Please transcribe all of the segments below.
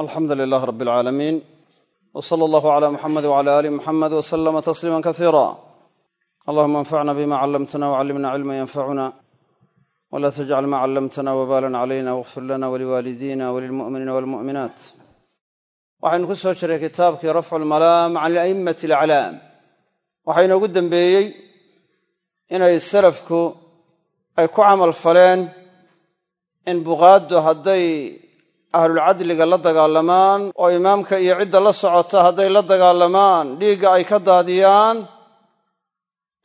alxamdu lilaah rab alcaalamiin w sala allahu cala muxamed wcala ali muxamed w slama tasliima kasiira allahuma anfacna bima callamtana wcallimna cilma yanfacuna wla tajcal ma callamtana wbalan calayna wاغfir lana waliwaalidina walilmu'miniina walmu'minaat waxaynu ku soo jiray kitaabkii rafcu lmalaam can a'immati alaclaam waxaa inoogu dembeeyey inay salafku ay ku camal faleen in buqaaddu hadday ahlulcadliga la dagaalamaan oo imaamka iyo cidda la socota hadday la dagaalamaan dhiigga ay ka daadiyaan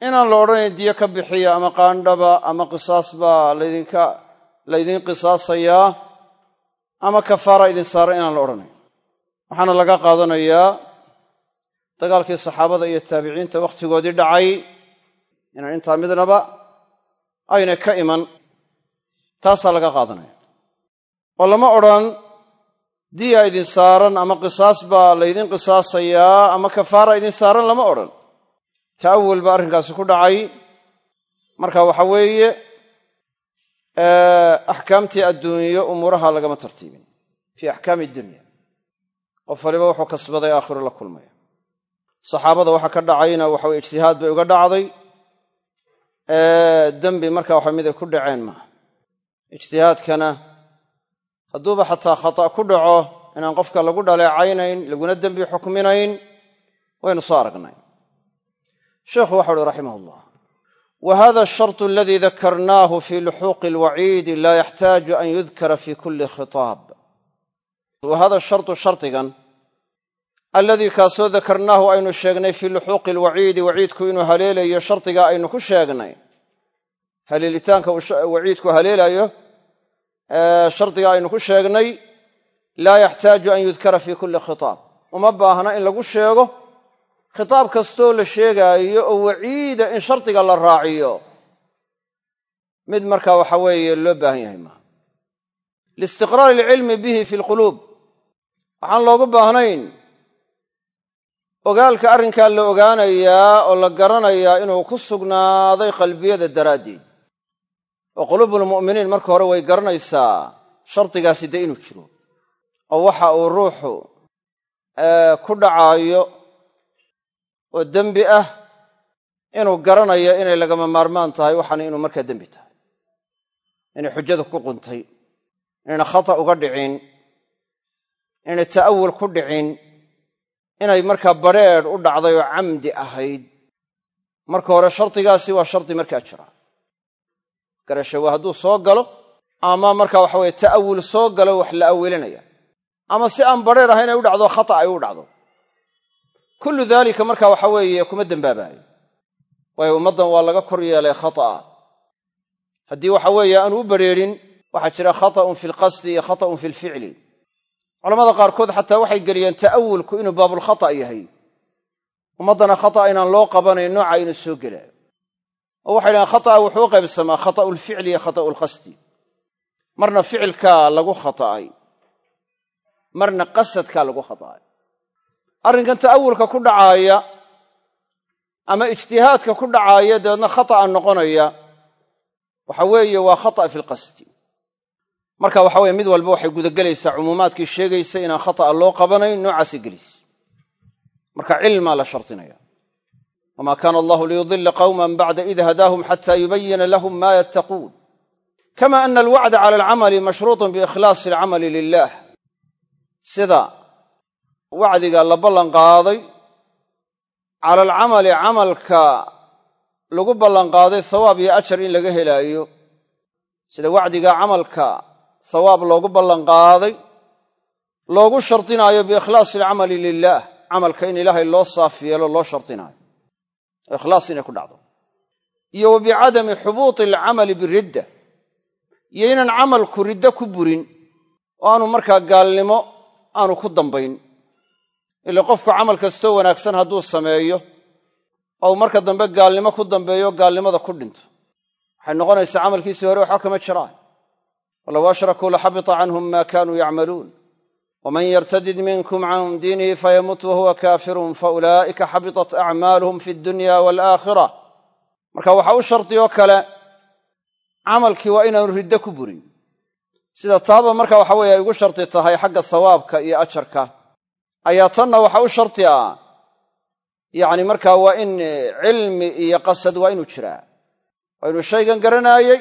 inaan la odhanayn diyo ka bixiya ama qaandhaba ama qisaas baa laydinka laydin qisaasayaa ama kafaara idin saara inaan la odhanayn. Waxaana laga qaadanayaa dagaalkii saxaabada iyo taabiciinta wakhtigoodii dhacay inaan intaa midnaba ayna ka iman. Taasaa laga qaadanaya oo lama odhan diya idin saaran ama qisaas baa laydin qisaasayaa ama kafaara idin saaran lama odhan. Ta'awul baa arrinkaasi ku dhacay. Marka waxa weeye axkaamtii adduunyo umuuraha lagama tartiibin fii axkaami dunya. Qof waliba wuxuu kasbaday aakhiru la kulmaya. Saxaabada waxa ka dhacayna waxa weye ijtihaad bay uga dhacday. Dembi marka waxa mid ay ku dhaceen maaha ijtihaadkana hadduuba xataa khata' ku dhaco inaan qofka lagu dhaleecaynayn laguna dembi xukminayn waynu soo aragnay. Sheikhu waxau uhi raximah allah wa hada ashartu aladii dakarnaahu fi luxuuqi alwaciidi laa yaxtaaju an yudkara fi kulli khitaab. Wa hada shartu shardigan alladii kaasoo dakarnaahu aynu sheegnay fii luxuuqi alwaciidi waciidku inuu haleelayo shardiga aynu ku sheegnay. Haleelitaanka waciidku shardiga aynu ku sheegnay laa yaxtaaju an yudkara fi kulli khitaab. Uma baahna in lagu sheego khitaab kastoo la sheegaayo oo waciida in shardiga la raaciyo. Mid markaa waxa weeye loo baahan yahay maaha liistiqraari alcilmi bihi fi lquluub waxaan loogu baahnayn ogaalka arrinkaa la ogaanayaa oo la garanayaa inuu ku sugnaaday qalbiyada daraaddeed oo quluubulmu'miniin marka hore way garanaysaa shardigaasi dee inuu jiro. Oo waxa uu ruuxu ku dhacaayo oo dembi ah inuu garanayo inay lagama maarmaan tahay waxaana inuu markaa dembi tahay. Inay xujada ku quntay inayna khata uga dhicin inayna ta'awul ku dhicin inay markaa badrheedh u dhacday oo camdi ahayd. Marka hore shardigaasi waa shardi markaa jira garashawa hadduu soo galo ama marka waxa weye ta'awul soo galo wax la awilinaya ama si aan badrheer ahayn ay u dhacdo khata ay u dhacdo. Kullu daalika marka waxa weeye kuma dembaabaayo waayo ummaddan waa laga kor yeelay khata'a haddii waxa weeye aanu u badrheerin waxaa jira khata'un fi lqasdi iyo khata'un fi lficli culamada qaarkood xataa waxay geliyeen ta'awulku inuu baabulkhata' yahay. Ummaddana khata' inaan loo qabanayn nooca inuu soo gelaayo oo waxay dhahaan khata'a wuxuu u qaybsamaa khata'u lficli iyo khata'u lqasdi marna ficilkaa lagu khata'ay marna qasadkaa lagu khata'ay. Arrinkan ta'awulka ku dhacaaya ama ijtihaadka ku dhacaaya dabeedna khata'a noqonaya waxa weeye waa khata' fi lqasdi marka waxa weye mid walba waxay gudagelaysaa cumuumaadkii sheegaysa inaan khata'a loo qabanayn noocaasay gelaysa. Marka cilmaa la shardinaya wma kaana allahu liyudila qawma bacda id hadaahum xata yubayina lahum ma yattaquun kama ana alwacda cala alcamali mashruuطun biikhlaasi alcamali lilah sida wacdiga la ballan qaaday cala alcamali camalka lagu ballanqaaday hawaab iyo ajar in laga helaayo. Sida wacdiga camalka hawaab loogu ballanqaaday loogu shardinaayo biikhlaasi alcamali lilah camalka in ilaahay loo saaf yeelo loo shardinaayo ikhlaas inay ku dhacdo. Iyo wa bicadami xubuuti alcamali biridda. Iyo inaan camalku riddo ku burin oo aanu markaa gaalnimo aanu ku dambayn. Ila qofku camal kastoo wanaagsan hadduu sameeyo ou marka dambe gaalnimo ku dambeeyo gaalnimada ku dhinto. Waxay noqonaysaa camalkiisii hore waxba kama jiraan. Walow ashrakuu laxabita canhum ma kanuu yacmaluun wman yrtadid minkum can diinihi fayamut wahuwa kafirun faulaa'ika xabitat acmaaluhum fi dunya walaakhira marka waxaa u shardi oo kale camalkii waa inaanu riddo ku burin. Sida taaba marka waxa weye ay ugu shardi tahay xagga thawaabka iyo ajarka ayaa tanna waxa u shardi ah. Yacni markaa waa in cilmi iyo qasad waa inuu jiraa. Waa inuu shaygan garanaayey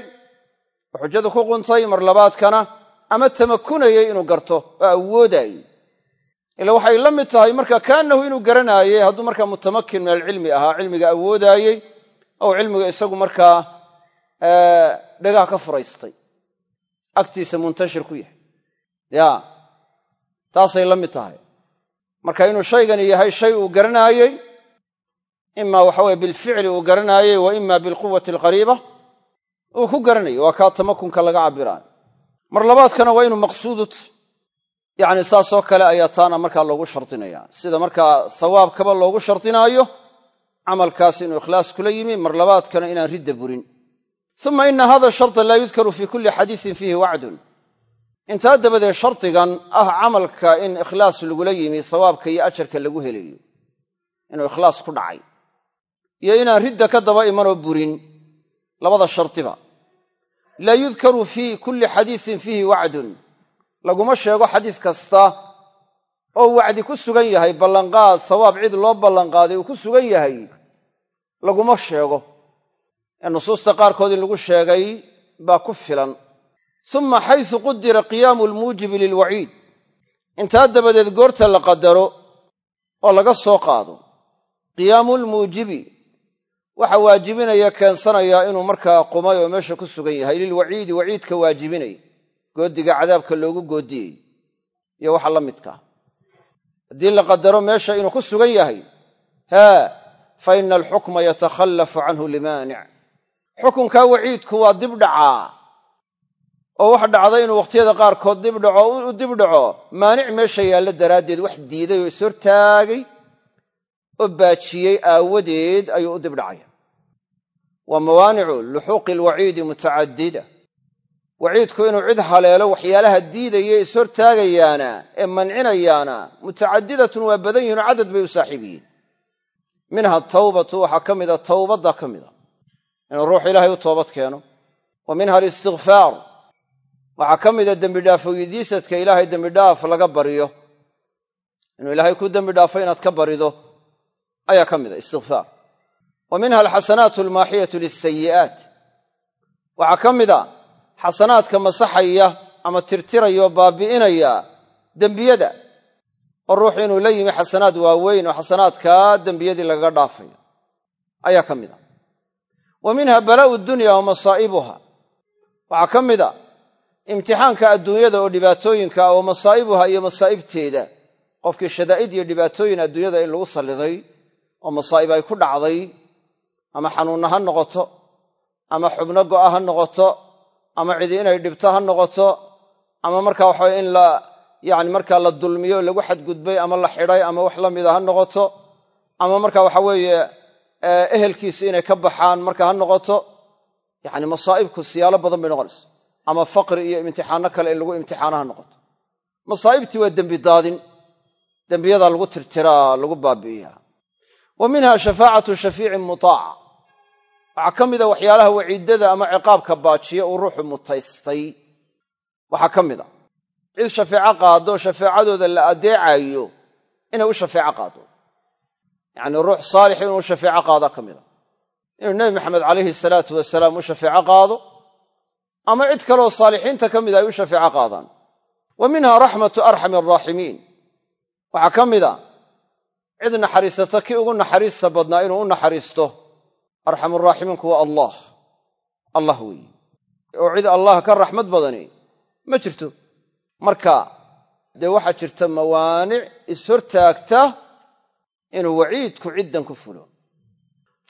oo xujadu ku quntay mar labaadkana ama tamakunayey inuu garto oo awoodaayey ila waxay la mid tahay marka kaanahu inuu garanaayey hadduu markaa mutamakin min alcilmi ahaa cilmiga awoodaayey ou cilmiga isagu markaa dhagaha ka furaystay. Agtiisa muntashir ku yahay. Ya taasay la tahay. Marka inuu shaygani yahay shay uu garanaayey ima waxaweye bilficli uu garanaayey wa ima bilquwati alqariiba uu ku garanayay waa kaa tamakunka laga cabiraayo mar labaadkana waa inuu maqsuudut yacni saasoo kale ayaa taana markaa loogu shardinaya. Sida markaa sawaabkaba loogu shardinaayo camalkaas inuu ikhlaas kula yimi mar labaadkana inaan ridda burin. Uma ina hada sharda laa yudkaru fi kulli xadiisin fiihi wacdun. Intaa dabadeed shardigan ah camalka in ikhlaas lagula yimi sawaabka iyo ajarka lagu helayo. Inuu ikhlaas ku dhacay. Iyo inaan ridda ka daba imanoo burin labada shardiba laa yudkaru fii kulli xadiisin fiihi wacdun. Laguma sheego xadiis kasta oo wacdi ku sugan yahay ballanqaad sawaab cid loo ballanqaaday uu ku sugan yahay laguma sheego. Ee nusuusta qaarkood in lagu sheegay baa ku filan. Uma xaysu qudira qiyaamu almuujibi lilwaciid. Intaa dabadeed goorta la qadaro oo laga soo qaado qiyaamu lmuujibi waxa waajibinaya keensanayaa inuu markaa qumay oo meesha ku sugan yahay. Lilwaciidi waciidka waajibinaya goodiga cadaabka loogu goodiyey. Iyo waxa la midkaa haddii la qadaro meesha inuu ku sugan yahay haa fa ina alxukma yatakhallafu canhu limaanic. Xukunkaa waciidku waa dib dhacaa oo wax dhacda inuu wakhtiyada qaarkood dibdhaco u dibdhaco maanic meesha yaalla daraaddeed wax diiday oo ishortaagay oo baajiyey aawadeed ayuu u dibdhacaya. Waa mawaanicu luxuuqi alwaciidi mutacadida. Waciidku inuu cid haleelo waxyaalaha diidaya ishortaagayaana ee mancinayaana mutacadidatun waa badan yihiin oo cadad bay u saaxiib yihiin. Minha tawbatu waxaa ka mida tawbadda ka mida inuu ruux ilaahay u toobad keeno. Wa minha alistikfaar waxaa ka mida dembidhaaf weydiisadka ilaahay dembidhaaf laga baryo inuu ilaahay ku dembi dhaafo inaad ka barido ayaa ka mida istikfaar wa minha alxasanaatu almaaxiyatu lisayi'aat waxaa ka mida xasanaadka masaxaya ama tirtiraya oo baabi'inaya dembiyada. Oo ruuxu inuu la yimi xasanaad waaweyn oo xasanaadkaa dembiyadii lagaga dhaafayo ayaa ka mid a wa minha balaa'u dunya wa masaa'ibuha. Waxaa ka mid a imtixaanka adduunyada oo dhibaatooyinka oo masaa'ibuha iyo masaa'ibteeda. Qofkii shadaa'id iyo dhibaatooyin adduunyada in lagu salliday oo masaa'ib ay ku dhacday ama xanuunna ha noqoto ama xubno go'a ha noqoto ama cidi inay dhibto ha noqoto ama marka waxawe in la yani markaa la dulmiyo lagu xadgudbay ama la xidhay ama wax la mida ha noqoto ama marka waxa weeye ehelkiisi inay ka baxaan marka ha noqoto yani masaa'ibku siyaalo badan bay noqonaysa. Ama faqri iyo imtixaano kale in lagu imtixaano ha noqoto. Masaa'ibtii waa dembi daadin. Dembiyadaa lagu tirtiraa lagu baabi'iyaa wa minha shafaacatu shafiicin mutaac waxaa ka mida waxyaalaha waciidada ama ciqaabka baajiya uu ruuxu mutaystay. Waxaa ka mid a cid shafeeco qaado shafeecadooda la adeecayo inay u shafeeco qaado. Yacnii ruux saalix inuu shafeeco qaada ka mida inuu nebi maxamed calayhi salaatu wasalaam u shafeeco qaado ama cid kaleoo saalixiinta ka mida ay u shafeeco qaadaan. Wa minha raxmatu arxami araaximiin waxaa ka mid cid naxariisata kii ugu naxariista badnaa inuu u naxariisto. Arxamuraaximiinku waa allah. Allah weeye oo cid allah ka raxmad badani ma jirto. Marka dee waxaa jirta mawaanic ishortaagta inuu waciidku ciddan ku fulo.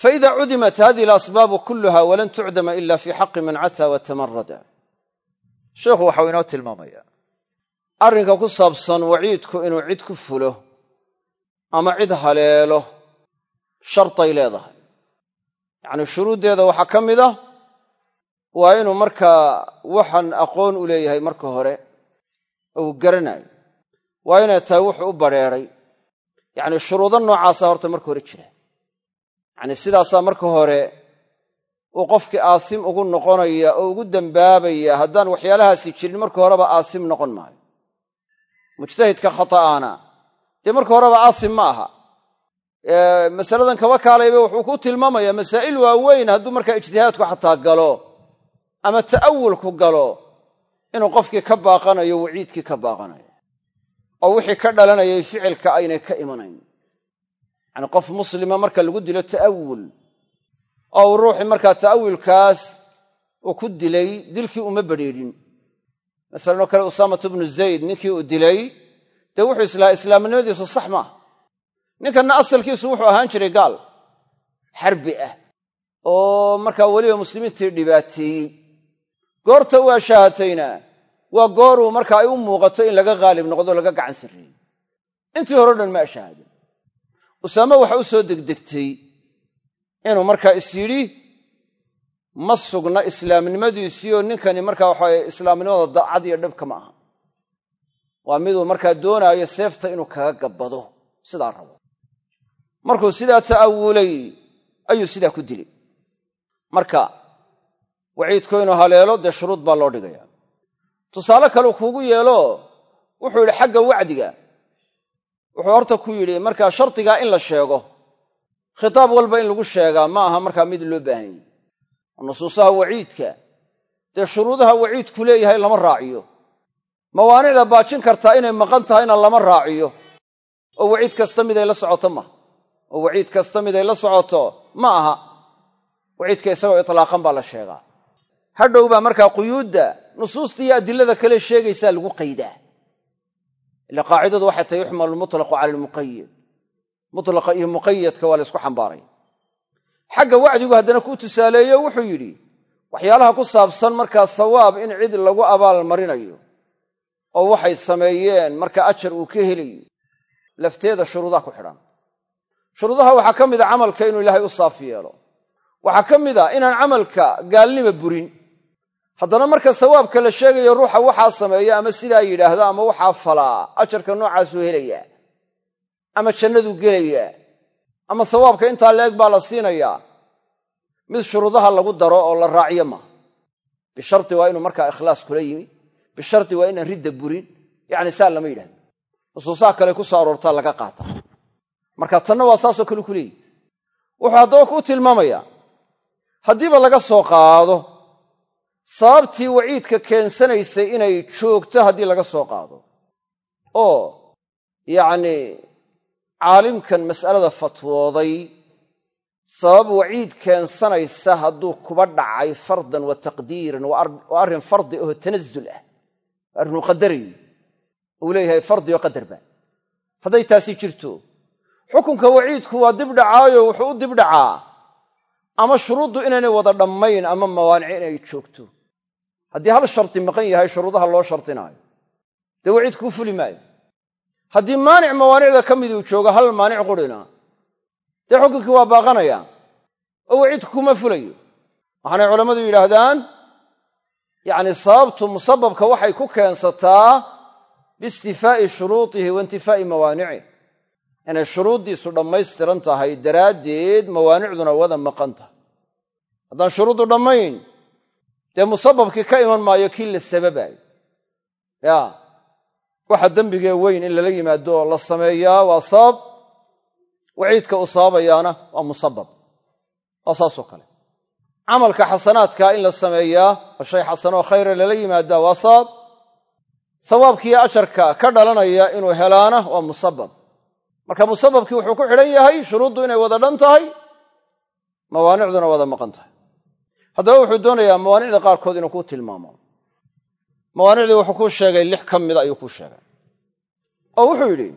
Faida cudimat hadihi alasbaabu kulluha walan tucdama ila fi xaqi man cataa wa tamarada sheikhu waxau inoo tilmaamaya arrinka ku saabsan waciidku inuu cid ku fulo ama cid haleelo sharday leedahay. Yacnii shuruuddeeda waxaa ka mid ah waa inuu markaa waxan aqoon u leeyahay marka hore uu garanayo. Waa inay tahay wuxuu u badrheeray yacnii shuruudo noocaasa horta marka hore jira. Yacnii sidaasaa marka hore uu qofkii aasim ugu noqonaya oo ugu dembaabaya haddaan waxyaalahaasi jirin marka horeba aasim noqon maayo. Mujtahidka khata'aana dee marka horeba aasim ma aha. Masaladan kaba kaalayba wuxuu ku tilmaamayaa masaa'il waaweyn hadduu markaa ijtihaadku xataa galo ama ta'awulku galo inuu qofkii ka baaqanayo waciidkii ka baaqanayo. Oo wixii ka dhalanayay ficilka aynay ka imanayn. Yacni qof muslima marka lagu dilo ta'awul oo uu ruuxii markaa ta'awulkaas uu ku dilay dilkii uma badrheedhin masalan oo kale usaamatu bnu zayd ninkii uu dilay dee wuxuu islahaa islaamnimadiisu sax maaha ninkanna asalkiisu wuxuu ahaan jiray gaal xarbi ah oo markaa weliba muslimiintii dhibaateeyey goorta waa shaahatayna waa gooruu marka ay u muuqato in laga haalib noqdo laga gacan sarreeyey intii hore o dhan ma ashahaadin usaame waxa u soo degdegtay inuu markaa is yidhi ma sugna islaamnimadiisiioo ninkani markaa waxawaye islaamnimada daacad iyo dhabka ma aha waa miduu markaa doonaayo seefta inuu kaga gabbado. Sidaa rabo. Markuu sidaa ta'awulay ayuu sidaa ku dilay. Marka waciidku inuu haleelo dee shuruud baa loo dhigaya. Tusaale kaleu kuugu yeelo wuxuu yidhi xagga wacdiga. Wuxuu horta ku yidhi markaa shardigaa in la sheego khitaab walba in lagu sheegaa ma aha markaa mid loo baahan yahy nusuusaha waciidka dee shuruudaha waciidku leeyahay lama raaciyo mawaanicda baajin kartaa inay maqan tahayna lama raaciyo. Oo waciid kasta miday la socoto maaha oo waciid kasta miday la socoto ma aha. Waciidka isagoo itlaaqan baa la sheegaa. Hadhow baa markaa quyuudda nusuusta iyo adilada kale sheegaysaa lagu qaydaa. Ila qaacidadu waxay tahay yuxmalu lmutlaqu cala almuqayad mutlaqa iyo muqayadka waa la ysku xambaaray. Xagga wacdigu haddana kuu tusaaleeyo wuxuu yidhi waxyaalaha ku saabsan markaa sawaab in cid lagu abaal marinayo oo waxay sameeyeen marka ajar uu ka helayo lafteeda shuruudaha ku xidhan. Shuruudaha waxaa ka mid a camalka inuu ilaahay u saaf yeelo. Waxaa ka mid a inaan camalka gaalnima burin. Haddana marka sawaabka la sheegayo ruuxa waxaa sameeya ama sidaa yidhaahda ama waxaa falaa ajarka noocaasuu helayaa ama jannaduu gelayaa ama sawaabka intaa leeg baa la siinayaa mid shuruudaha lagu daro oo la raaciyo maaha bisharti waa inuu markaa ikhlaas kula yimi bisharti waa inaan ridda burin. Yacni saa lama yidhahdo nusuusaha kale ku soo aroortaa laga qaata. Marka tanna waa saasoo kale ku leeyihi. Wuxuu haddaba kuu tilmaamayaa haddiiba laga soo qaado sababtii waciidka keensanaysay inay joogto haddii laga soo qaado. Oo yacnii caalimkan mas'alada fatwooday sabab waciid keensanaysa hadduu kuba dhacay fardan wa taqdiiran waa arrin fardi oo tanazul ah arrinuu qadarayo uu leeyahay fardi oo qadarba hadday taasi jirto xukunka waciidku waa dibdhacaayo wuxuu u dibdhacaa ama shuruuddu inaynay wada dhammayn ama mawaanic inay joogto. Haddii hal shardi maqan yahay shuruudaha loo shardinaayo. Dee waciidku u fuli maayo. Haddii maanic mawaanicda ka miduu joogo hal maanic qurina dee xukunkii waa baaqanaya? Oo waciidku kuma fulayo. Waxaanay culammadu yidhaahdaan yacni sababtu musababka waxay ku keensataa biistifaa'i shuruudihi wa intifaa'i mawaanicih inay shuruuddiisu dhammaystiran tahay daraaddeed mawaanicduna wada maqan tahay. Haddaan shuruuddu dhammayn dee musababkii ka iman maayo kii la sababaayo ya waxa dembigee weyn in lala yimaado oo la sameeyaa waa sabab. Waciidka u sababayaana waa musabab. Waa saasoo kale camalka xasanaadkaa in la sameeyaa oo shay xasanoo khayra lala yimaadaa waa sabab sawaabkiiyo ajarka ka dhalanaya inuu helaana waa musabab. Marka musababkii wuxuu ku xidhan yahay shuruuddu inay wada dhan tahay mawaanicduna wada maqan tahay. Haddaba wuxuu doonayaa mawaanicda qaarkood inuu kuu tilmaamo. Mawaanicdii wuxuu kuu sheegay lix ka mida ayuu kuu sheegay. Oo wuxuu yidhi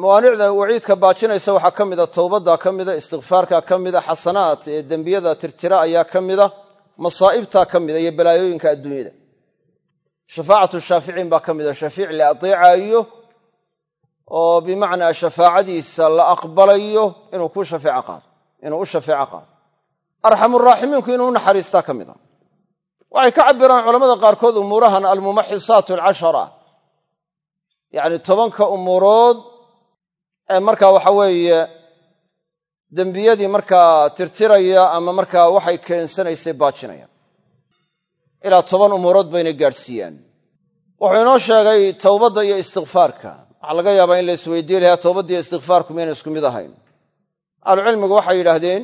mawaanicda waciidka baajinaysa waxaa ka mida towbadda ka mida istikfaarka ka mida xasanaad ee dembiyada tirtira ayaa ka mida masaa'ibtaa ka mida iyo balaayooyinka adduunyada. Shafaacatu shaaficiin baa ka mida. Shafiic la adeecaayo oo bimacnaa shafaacadiisa la aqbalayo inuu ku shafeeco qaado inuu u shafeeco qaado. Arxamuraaximiinku inuu u naxariistaa ka mida. Waxay ka cabiraan culamada qaarkood umuurahan almumaxisaat alcashara yacni tobanka umuurood ee markaa waxa weeye dembiyadii markaa tirtiraya ama markaa waxay keensanaysay baajinaya. Ilaa toban umuurood bayna gaadhsiiyaan. Wuxuu inoo sheegay towbadda iyo istikfaarka waxaa laga yaabaa in la isweydiin lahaa towbadda iyo istikfaarku miyayna isku mid ahayn. Ahlucilmigu waxay yidhaahdeen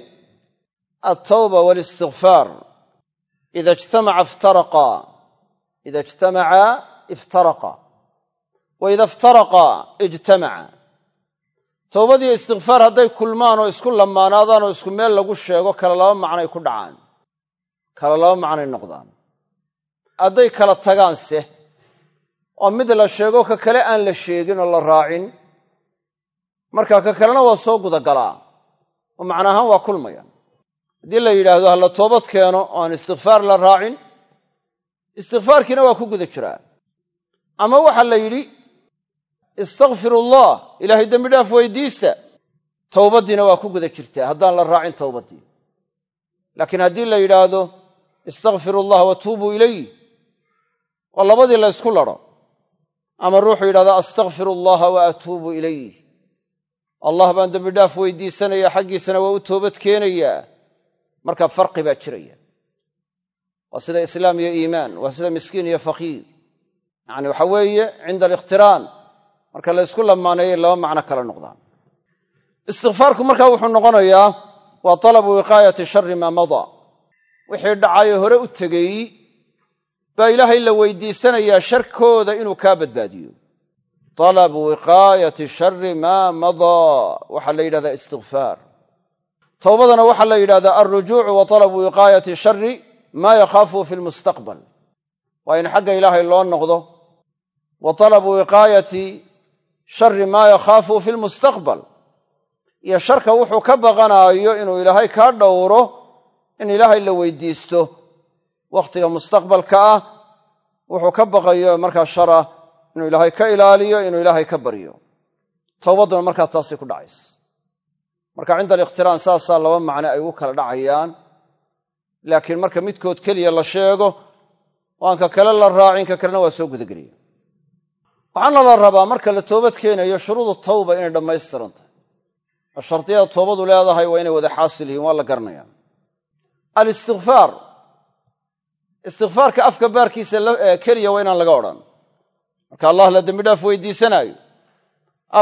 altawba walistikfaar ida ijtamaca iftaraqa ida ijtamaca iftaraqa wa ida iftaraqa ijtamaca towbadiyo istikfaar hadday kulmaan oo isku lamaanaadaan oo isku meel lagu sheego kala laba macnay ku dhacaan. Kala laba macnay noqdaan. Hadday kala tagaanse oo mid la sheego ka kale aan la sheegin oo la raacin. Marka ka kalena waa soo gudagalaa oo macna ahaan waa kulmaya haddii la yidhaahdo ha la toobad keeno oo istikfaar la raacin istikfaarkiina waa ku guda jiraa. Ama waxaa la yidhi istakfiru allah ilaahay dembi dhaaf weydiista. Towbaddiina waa ku guda jirtaa haddaan la raacin towbaddii laakiin haddii la yidhaahdo istakfiru allah wa tuubuu ilayh oo labadii la ysku ladho ama ruuxuu yidhahdo astakfiru allaha wa atuubu ilayh allah baan dembi dhaaf weydiisanaya xaggiisana waa u toobad keenayaa. Marka farqi baa jiraya. Waa sida islaam iyo iimaan waa sida miskiin iyo faqiir. Yacni waxa weeye cinda alikhtiraan marka la ysku lamaaneeyay laba macno kala noqdaan. Istikfaarku markaa wuxuu noqonayaa waa talabu wiqaayati shari maa madaa. Wixii dhacayo hore u tegey baa ilaahay la weydiisanayaa sharkooda inuu kaa badbaadiyo. Talabu wiqaayati shari maa madaa. Waxaa la yidhahdaa istikfaar towbadana waxaa la yidhahdaa alrujuucu wa talabu wiqaayati shari maa yakhaafu fi lmustaqbal. Waa in xagga ilaahay loo noqdo. Wa talabu wiqaayati shari maa yakhaafu fi lmustaqbal. Iyo sharka wuxuu ka baqanaayo inuu ilaahay kaa dhowro in ilaahay la weydiisto. Wakhtiga mustaqbalka ah wuxuu ka baqayo markaa shara inuu ilaahay ka ilaaliyo inuu ilaahay ka baryo towbadduna markaa taasay ku dhacaysa. Marka cinda alikhtiraan saasaa laba macne ay ugu kala dhacayaan. Laakiin marka midkood keliya la sheego oo aan ka kale la raacin ka kalena waa soo gudagelaya waxaana la rabaa marka la toobad keenayo shuruudu tawba inay dhammaystiran tahay oo shardiyada toobadu leedahay waa inay wada xaasil yihiin waa la garanaya alistikfaar istikfaarka afka baarkiisa keliya waa inaan laga odhan. Marka allah la dembi dhaaf weydiisanaayo.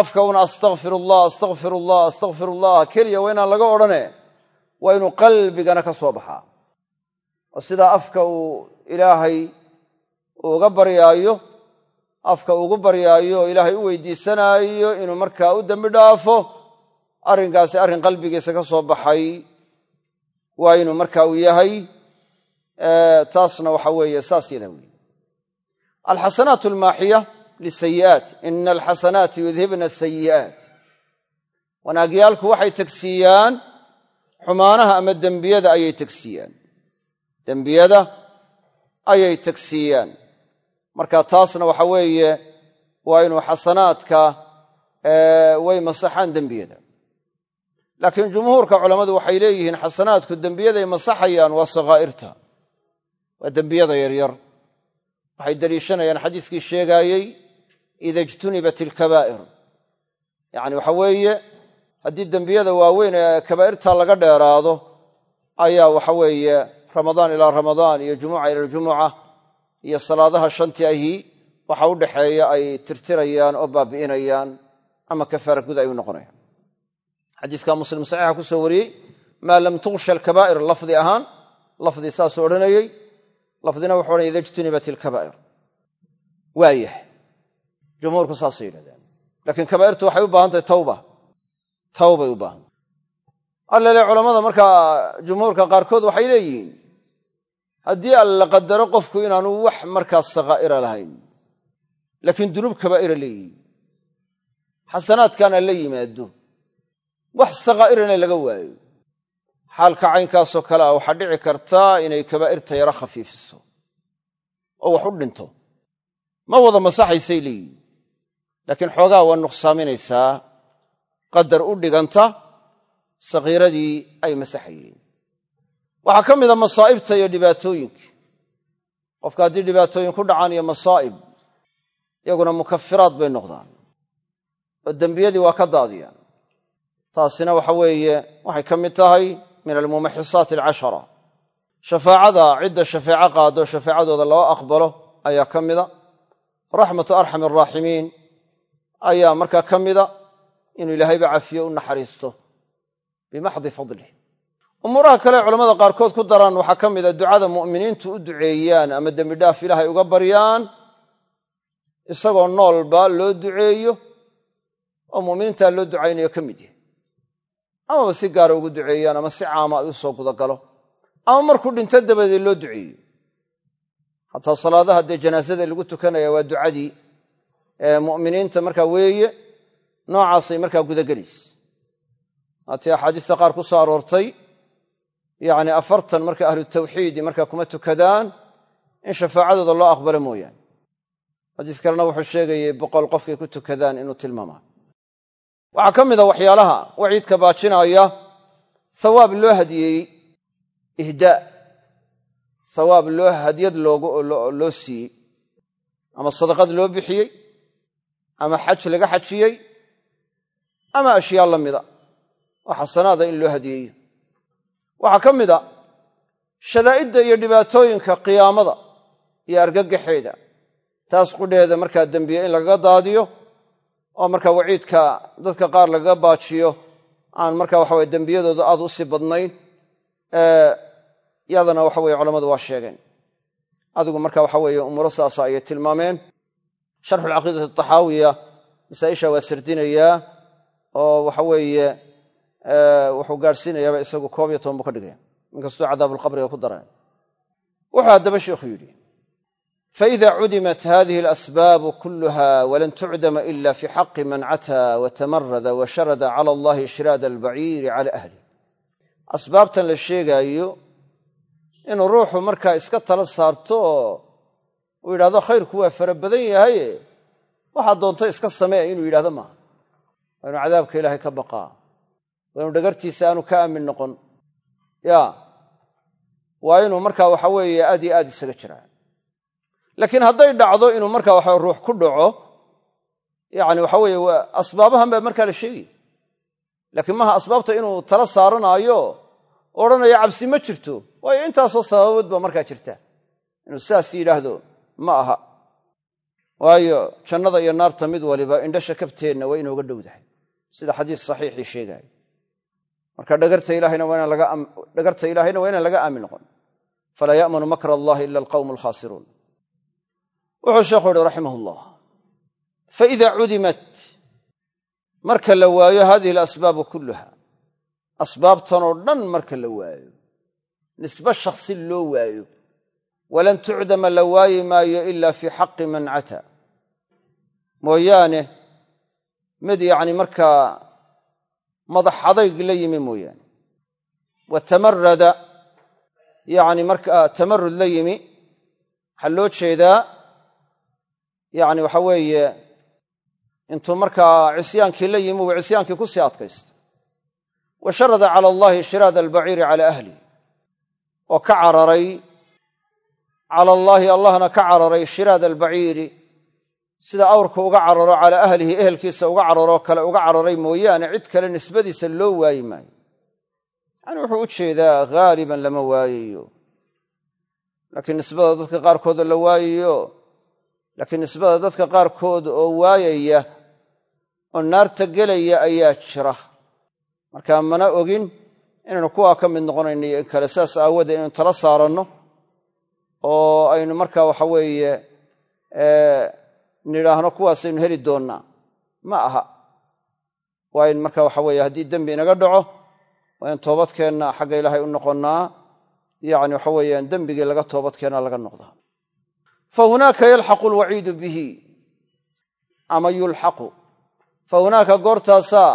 Afka una astakfirullah astakfirullah astakfirullah keliya waa inaan laga odhane waa inuu qalbigana ka soo baxaa. Oo sidaa afka uu ilaahay uga baryaayo afka ugu baryaayo oo ilaahay u weydiisanaayo inuu markaa u dembi dhaafo arrinkaasi arrin qalbigiisa ka soo baxay waa inuu marka uu yahay taasna waxa weeye saas yadaa weeye. Alxasanaat almaaxiya lisayi'aat ina alxasanaati yudhibna asayi'aat wanaagyaalku waxay tegsiiyaan xumaanaha ama dembiyada ayay tegsiiyaan dembiyada ayay tegsiiyaan marka taasna waxa weeye waa inuu xasanaadka way masaxaan dembiyada. Laakiin jumhuurka culammadu waxay leeyihiin xasanaadku dembiyaday masaxayaan waa sakaa'irta waa dembiyada yaryar. Waxay deliishanayaan xadiiskii sheegaayey ida ijtunibat ilkabaa'ir yacni waxa weeye haddii dembiyada waaweyn ee kabaa'irta laga dheeraado ayaa waxa weeye ramadaan ilaa ramadaan iyo jumuca ila jumuca iyo salaadaha shanti ahi waxa u dhaxeeya ay tirtirayaan oo baabi'inayaan ama kafaara gud ay u noqonayaan. Xadiiska muslim saxiixa ku soo wariyey maa lam tuksha alkabaa'ir lafdi ahaan lafdi saasuu odhanayey lafdina wuxu odhanaya ida ijtunibat ilkabaa'ir jumhuurku saasay yidhahdeen laakiin kabaa'irtu waxay u baahan tahay tawba. Tawbay u baahan. Allele culammada markaa jumhuurka qaarkood waxay leeyihiin haddii alla qadaro qofku inaanu wax markaas sakaa'ira lahayn laakiin dunuub kabaa'ira leeyihiin xasanaadkaana la yimaado. Wax sakaa'irana laga waayo. Xaalka caynkaasoo kale ah waxaa dhici kartaa inay kabaa'irta yaro khafiifiso. Oo wax u dhinto. Ma wada masaxaysay leeyihiin laakiin xoogaa waa nuqsaaminaysaa. Qadar u dhiganta sakhiiradii ay masaxayeen waxaa ka mida masaa'ibta iyo dhibaatooyinka qofka haddii dhibaatooyin ku dhacaan iyo masaa'ib iyaguna mukafiraad bay noqdaan. Oo dembiyadii waa ka daadiyaan. Taasina waxa weeye waxay ka mid tahay min almumaxisaat alcashara. Shafaacada cidda shafeeco qaado shafaacadooda loo aqbalo ayaa ka mida raxmatu arxam araaximiin ayaa markaa ka mida inuu ilaahayba cafiyo u naxariisto. Bimaxdi fadlih umuuraha kale culamada qaarkood ku daraan waxaa ka mida ducada mu'miniintu u duceeyaan ama dembidhaaf ilaahay uga baryaan isagoo noolba loo duceeyo oo mu'miniintaa loo ducaynayo ka mid yahay. Amaba si gaara ugu duceeyaan ama si caama ay u soo gudagalo ama markuu dhinto dabadeed loo duceeyo. Xataa salaadaha dee janaasada lagu tukanaya waa ducadii mu'miniinta markaa weeye noocaasay markaa gudagelaysa haatii axaadiista qaar ku soo aroortay yacni afartan marka ahlu tawxiidi markaa kuma tukadaan in shafaacadooda loo aqbalo mooyaane. Xadiis kalena wuxuu sheegayey boqol qofkay ku tukadaan inuu tilmaamaa. Waxaa ka mid a waxyaalaha waciidka baajinaya thawaab loo hadiyey ihdaa thawaab loo hadyad loo siiyey ama sadaqad loo bixiyey ama xaj laga xajiyey ama ashyaa la mida. Oo xasanaada in loo hadiyeeyo waxaa ka mid a shadaa'idda iyo dhibaatooyinka qiyaamada iyo argagaxeeda taas qudheeda markaa dembiye in lagaga daadiyo oo markaa waciidka dadka qaar lagaga baajiyo aan marka waxaweye dembiyadooda aad u sii badnayn yadana waxa weye culammadu waa sheegeen. Adigu marka waxa weeye umuuro saasa ayay tilmaameen. Sharxu alcaqiidati ataxaawiya masaa'isha waa sardinayaa oo waxa weeye wuxuu gaadhsiinayaaba isagu koob iyo toban buu ka dhigaya inkastuu cadaabulqabriga ku daranay wuxuu haddaba sheikhu yidhi faida cudimat hadihi alasbaabu kuluha walan tucdama ila fi xaqi man cataa watamarada washarada cala allahi ishraada albaciiri cala ahli. Asbaabtan la sheegaayo inuu ruuxu markaa iska tala saarto oo uu yidhahdo khayrku waa fara badan yahaye. Waxaa doonto iska samee inuu yidhahdo maaha. Waa cadaabka ilaahay ka baqaa waa inuu dhagartiisa aanu ka aamin noqon. Ya waa inuu markaa waxa weeye aad iyo aad isaga jiraa. Laakiin hadday dhacdo inuu markaa waxa ruux ku dhaco yani waxa weeye asbaabahan baa markaa la sheegaya laakiin maaha asbaabta inuu tala saaranaayo odhanaya cabsi ma jirto waayo intaasoo sababood baa markaa jirta. Inuu sidaas yidhaahdo ma aha. Waayo jannada iyo naarta mid waliba indhasha kabteenna waa inooga dhowdahay. Sida xadiis saxiixii sheegaayo marka dhagarta ilaahayna waa inaan laga aamin noqon. Falaa ya'manu makr allahi ila alqawmu alkhaasiruun wuxuu sheekhu yihi raximah ullah faida cudimat marka la waayo hadihi alasbaabu kulluha asbaabtanoo dhan marka la waayo nisbe shakhsi loo waayo walan tucdama la waayi maayo ila fii xaqi man cataa mooyaane mid yacni markaa madax adayg la yimi mooyaane. Wa tamarada yacni markaa tamarud la yimi waxaa loo jeedaa yacni waxa weeye intuu markaa cisyaankii la yimi uu cisyaankii ku sii adkaysta wa sharada cala allahi shiraada albaciiri cala ahli oo ka cararay cala allaahi allahna ka cararay shiraada albaciiri sida awrka uga cararo calaa ahlihi ehelkiisa uga cararoo kale uga cararay mooyaane cid kale nisbadiisa loo waayi maayo. Yani wuxuu u jeedaa haaliban lama waayayo. Laakiin nisbada dadka qaarkooda la waayayo. Laakiin nisbada dadka qaarkood oo waayaya oo naarta gelaya ayaa jira. Marka mana ogin inaynu kuwaa ka mid noqonayno iyo in kale saas aawoodee inaynu tala saaranno oo aynu marka waxa weeye nidhaahno kuwaasaynu heli doonnaa. Ma aha. Waa in marka waxa weeye haddii dembi inaga dhaco waa in toobadkeenna xagga ilaahay u noqonnaa. Yacni waxa weeyaan dembigii laga toobadkeena laga noqdaa. Fa hunaaka yalxaqu alwaciidu bihi. Ama yulxaqu. Fa hunaaka goortaasaa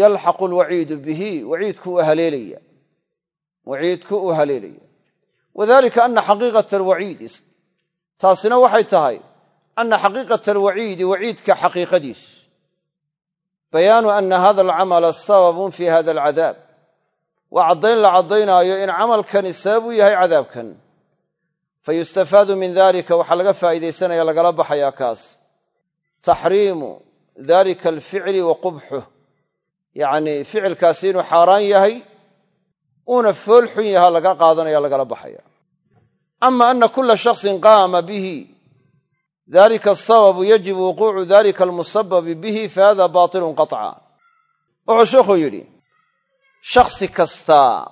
yalxaqu alwaciidu bihi. Waciidku u haleelaya. Waciidku u haleelaya. Wadalika ana xaqiiqata alwaciidi taasina waxay tahay ana xaqiiqata alwaciidi waciidka xaqiiqadiis bayaanu ana hada alcamala sababun fi hada alcadaab waa caddayn la caddaynaayo in camalkani sabab u yahay cadaabkan fayustafaadu min dalika waxaa laga faa'iidaysanaya lagala baxayaa kaas taxriimu dalika alficli wa qubxuh yacni ficilkaasi inuu xaaraan yahay uuna fool xun yaha laga qaadanaya lagala baxaya ama ana kula shaksin qaama bihi dalika asababu yajibu wuquucu dalika almusababi bihi fahada batilun qaطca wuxuu sheikhu yidhi shakhsi kasta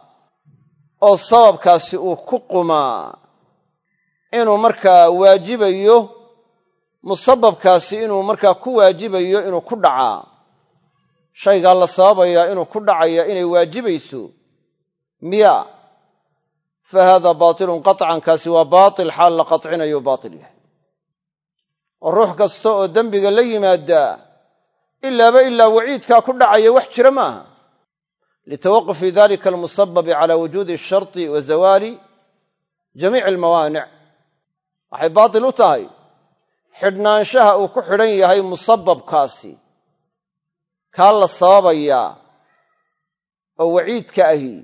oo sababkaasi uu ku qumaa inuu markaa waajibayo musababkaasi inuu markaa ku waajibayo inuu ku dhacaa shaygaa la sababayaa inuu ku dhacaya inay waajibayso miya fa haada baatilun qaطcan kaasi waa baatil xaal la qatcinayo baatil yahay oo ruux kasta oo dembiga la yimaadaa ilaaba ilaa waciidkaa ku dhacaya wax jira maaha. Litawaqufi dalika almusababi cala wujuudi asharti wa zawaali jamiici almawaanic. Waxay baatil u tahay xidhnaanshaha uu ku xidhan yahay musababkaasi. Kaa la sababayaa oo waciidka ahi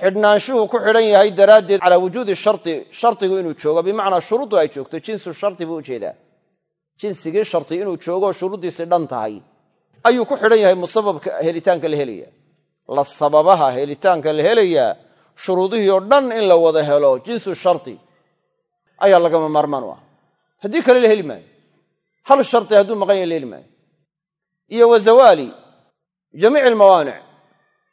xidhnaanshuhu ku xidhan yahay daraaddeed calaa wujuudi sharti shardigu inuu joogo bimacnaa shuruuddu ay joogto jinsu shardi buu u jeedaa jinsigii shardi inuu joogoo shuruuddiisi dhan tahay. Ayuu ku xidhan yahay musababka helitaanka la helaya. La sababaha helitaanka la helayaa shuruudihii oo dhan in la wada helo jinsu shardi ayaa lagama maarmaan u ah. Haddii kale la heli maayo. Hal shardi hadduu maqan yahy la heli maayo. Iyo wa jamiici almawaanic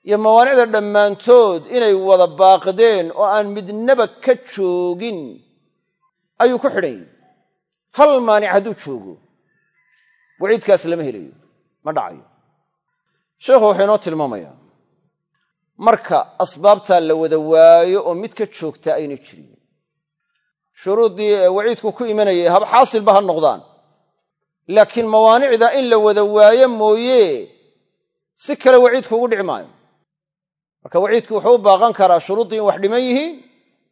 iyo mawaanicda dhammaantood inay wada baaqdeen oo aan midnaba ka joogin ayuu ku xidhan yahy hal maanic hadduu joogo waciidkaas lama helayo ma dhacayo sheikhu wuxuu inoo tilmaamayaa marka asbaabtaa la wada waayo oo mid ka joogtaa ayna jirin. Shuruuddii waciidku ku imanayay hab xaasilba ha noqdaan. Laakiin mawaanicda in la wada waayo mooye si kale waciidku ugu dhici maayo. Marka waciidku wuxuu u baaqan karaa shuruuddii in wax dhiman yihiin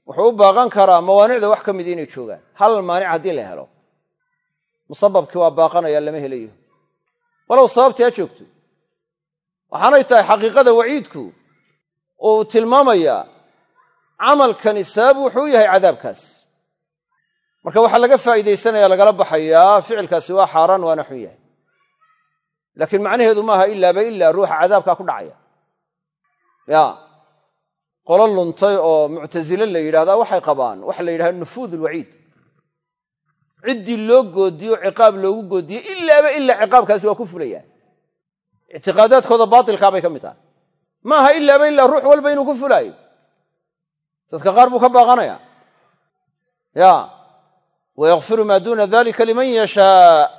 wuxuu u baaqan karaa mawaanicda wax ka midi inay joogaan. Hal maanic haddii la helo musababkii waa baaqanaya lama helayo. Walow sababtii ha joogto. Waxaanay tahay xaqiiqada waciidku oo uu tilmaamayaa camalkani sabab wuxuu yahay cadaabkaas. Marka waxaa laga faa'iidaysanaya lagala baxayaa ficilkaasi waa xaaraan waana xun yahay. Laakiin macnaheedu maaha ilaaba ilaa ruuxa cadaabkaa ku dhacaya. Ya qolo luntay oo muctasile la yidhahdaa waxay qabaan waxa la yidhahda nufuud alwaciid ciddii loo goodiyo ciqaab loogu goodiyey ilaaba ilaa ciqaabkaasi waa ku fulayaan ictiqaadaadkooda baatilkaa bay ka mid tahay. Maaha ilaaba ilaa ruux walba inuu ku fulaayo dadka qaar buu ka baaqanaya. Ya wayakfiru maa duuna dalika liman yashaa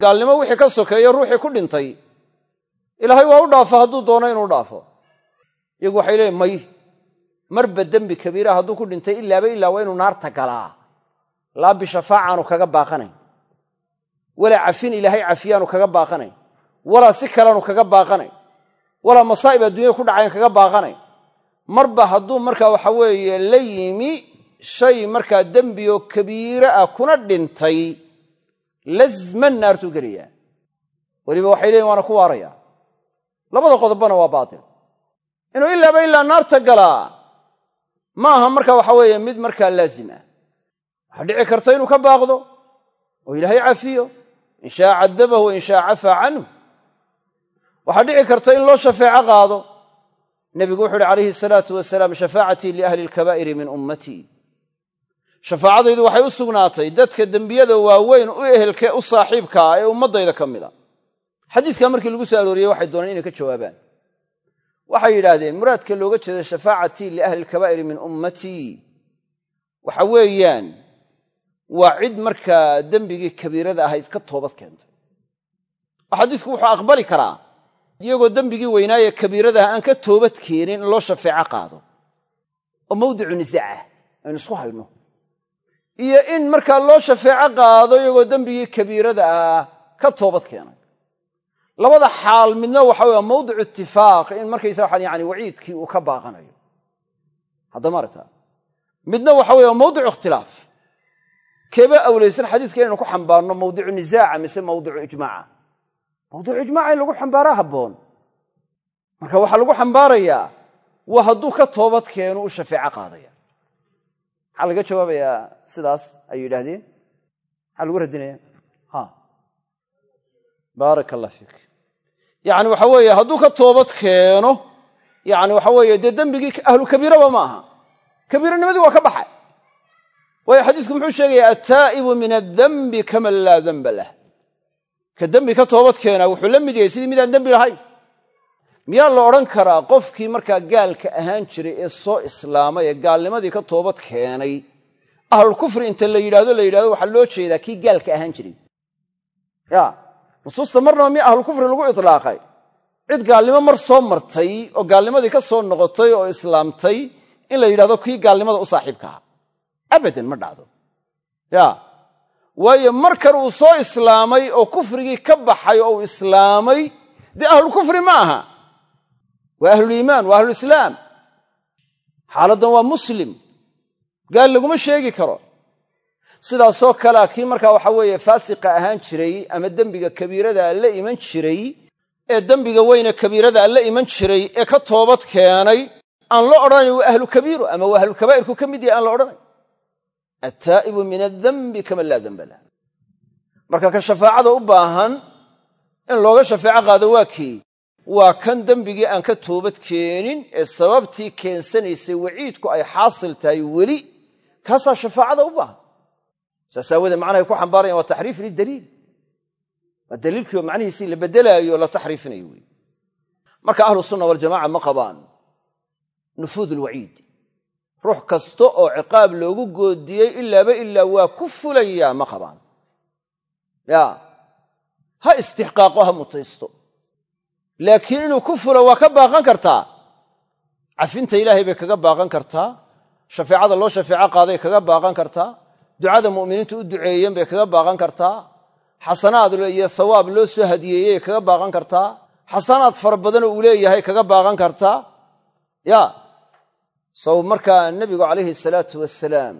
gaalnimo wixii ka sokeeya ruuxii ku dhintay. Ilaahay waa u dhaafo hadduu doono inuu dhaafo. Iyagu waxay leeyiin may marba dembi kabiira hadduu ku dhintay ilaaba ilaa waa inuu naarta galaa laa bishafaacaanu kaga baaqanayn. Walaa cafin ilaahay cafiyaanu kaga baaqanayn. Walaa si kaleanu kaga baaqanayn. Walaa masaa'ib adduunyada ku dhacayan kaga baaqanayn. Marba hadduu markaa waxa weeye la yimi shay markaa dembi oo kabiire ah kuna dhintay lazman naartuu gelayaa. Weliba waxay leeyiin waana ku waaraya. Labada qodobana waa baatil. Inuu ilaaba ilaa naarta galaa ma aha marka waxa weeye mid markaa laazim ah waxaa dhici karta inuu ka baaqdo oo ilaahay cafiyo in shaa cadabahu wa in shaa cafaa canhu. Waxaa dhici karta in loo shafeeco qaado. Nebigu wuxu uhi calayhi salaatu wasalaam shafaacatii liahli alkabaa'iri min ummatii shafaacadaydu waxay u sugnaatay dadka dembiyada waaweyn u ehelkee u saaxiibkaa ee ummaddayda ka mida. Xadiiskaa markii lagu soo arooriyey waxay dooneen inay ka jawaabaan. Waxay yidhaahdeen muraadka looga jeeda shafaacatii liahli alkabaa'iri min ummatii waxa weeyaan waa cid markaa dembigii kabiirada ahayd ka toobad keentay oo wuxuu aqbali karaa iyagoo dembigii weynaaye kabiiradaha aan ka toobad keenin in loo shafeeco qaado. Oo mawdicu nisaaca aynu isku hayno. Iyo in markaa loo shafeeco qaado iyagoo dembigii kabiirada ah ka toobad keenay labada xaal midna waxa wey mawdicu itifaaq in markaysa waxaan yani waciidkii uu ka baaqanayo. Haddama aragtaa. Midna waxa wey mawdicu ikhtilaaf keeba awlaysan xadiiska ku xambaarno mawdicu nisaaca mise mawdicu ijmaaca. Mawdicu ijmaaca in lagu xambaaraa habboon. Marka waxaa lagu xambaarayaa waa hadduu ka toobad keenu u shafeeco qaadaya. Maxaa laga jawaabayaa sidaas ay yidhaahdeen. Maxaa lagu radinaya. Baaraka allah fiik. Yacni waxa weeye hadduu ka toobad keeno yacni waxa weeye dee dembigii ahlu kabiiraba ma aha kabiiranimadii waa ka baxay waayo xadiisku muxuu sheegayaa attaa'ibu min addenbi kaman laa denba lah. Ka dembi ka toobad keenaa wuxuu la mid yahay sidii midaan dembi lahayn. Miyaa la odhan karaa qofkii markaa gaalka ahaan jiray ee soo islaamay ee gaalnimadii ka toobad keenay ahlulkufri inta la yidhahdo la yidhahdo waxaa loo jeedaa kii gaalka ahaan jiray. Ya nusuusta marnaba miya ahlulkufri lagu itlaaqay cid gaalnimo mar soo martay oo gaalnimadii ka soo noqotay oo islaamtay in la yidhahdo kii gaalnimada u saaxiibka aha abadan ma dhacdo. Ya. Waayo markan uu soo islaamay oo kufrigii ka baxay oo uu islaamay dee ahlulkufri ma aha. Waa ahluliimaan waa ahlulislaam xaaladdan waa muslim. Gaal laguma sheegi karo. Sidaasoo kalea kii markaa waxa weeye faasiqa ahaan jiray ama dembiga kabiiradaa la iman jiray ee dembiga weyne kabiiradaa la iman jiray ee ka toobad keenay aan la odhanayn waa ahlu kabiiru ama waa ahlulkabaa'irku ka mid yahay aan odhanayn attaa'ibu min addenbi kaman laa denba lah marka ka shafaacada u baahan in looga shafeeco qaado waa kii waa kan dembigii aan ka toobad keenin ee sababtii keensanaysay waciidku ay xaasil tahay weli kaasaa shafaacada u baahan saas aawoodee macnahay ku xambaarayan waa taxriif lidaliil waa daliilkii oo macnihiisii la beddelaayo la taxriifinayo wey marka ahlu sunna waljamaca ma qabaan nufuud alwaciid ruux kasta oo ciqaab loogu goodiyey ilaaba ilaa waa ku fulayaa ma qabaan. Ya ha istixqaaqo ha mutaysto. Laakiin inuu ku fulo waa ka baaqan kartaa. Cafinta ilaahay bay kaga baaqan kartaa. Shafeecada loo shafeeco qaaday kaga baaqan kartaa. Ducada mu'miniintu u duceeyeen bay kaga baaqan kartaa. Xasanaad iyo thawaab loo soo hadiyeeyey kaga baaqan kartaa. Xasanaad fara badanoo uu leeyahay kaga baaqan kartaa. Ya saw markaa nebigu calayhi salaatu wasalaam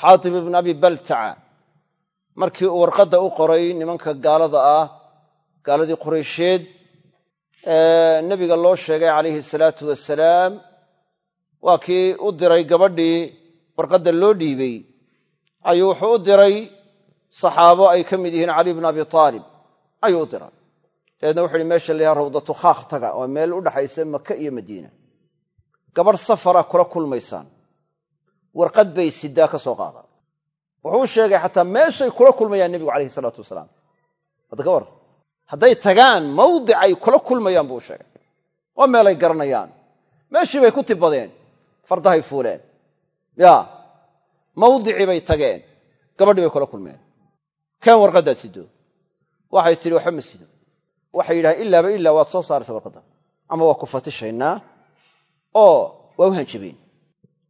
xaatib ibn abi baltaca markii uu warqadda u qoray nimanka gaalada ah gaaladii quraysheed nebiga loo sheegay calayhi salaatu wasalaam waa kii u diray gabadhii warqadda loo dhiibey ayuu wuxuu u diray saxaabo ay ka mid yihiin cali bn abi aalib ayuu u diray. Dabeedna wuxu uhi meesha layaha rawdatu khaakh taga waa meel u dhaxaysa maka iyo madiina gabadh safara kula kulmaysaan. Warqad bay sidaa ka soo qaada wuxuu sheegay xataa meeshay kula kulmayaan nebigu calayhi salaatu wasalaam. Hadda ka war hadday tagaan mawdicay kula kulmayaan buu sheegay. Waa meelay garanayaan. Meeshii bay ku tibadeen. Fardahay fuuleen. Ya mawdicii bay tageen. Gabadhii bay kula kulmeen. Keen warqaddaad sido waxay tidhi waxba ma sido waxay yidhahaan ilaaba ilaa waad soo saaraysa warqadda ama waa ku fatishaynaa oo waa u hanjabeen.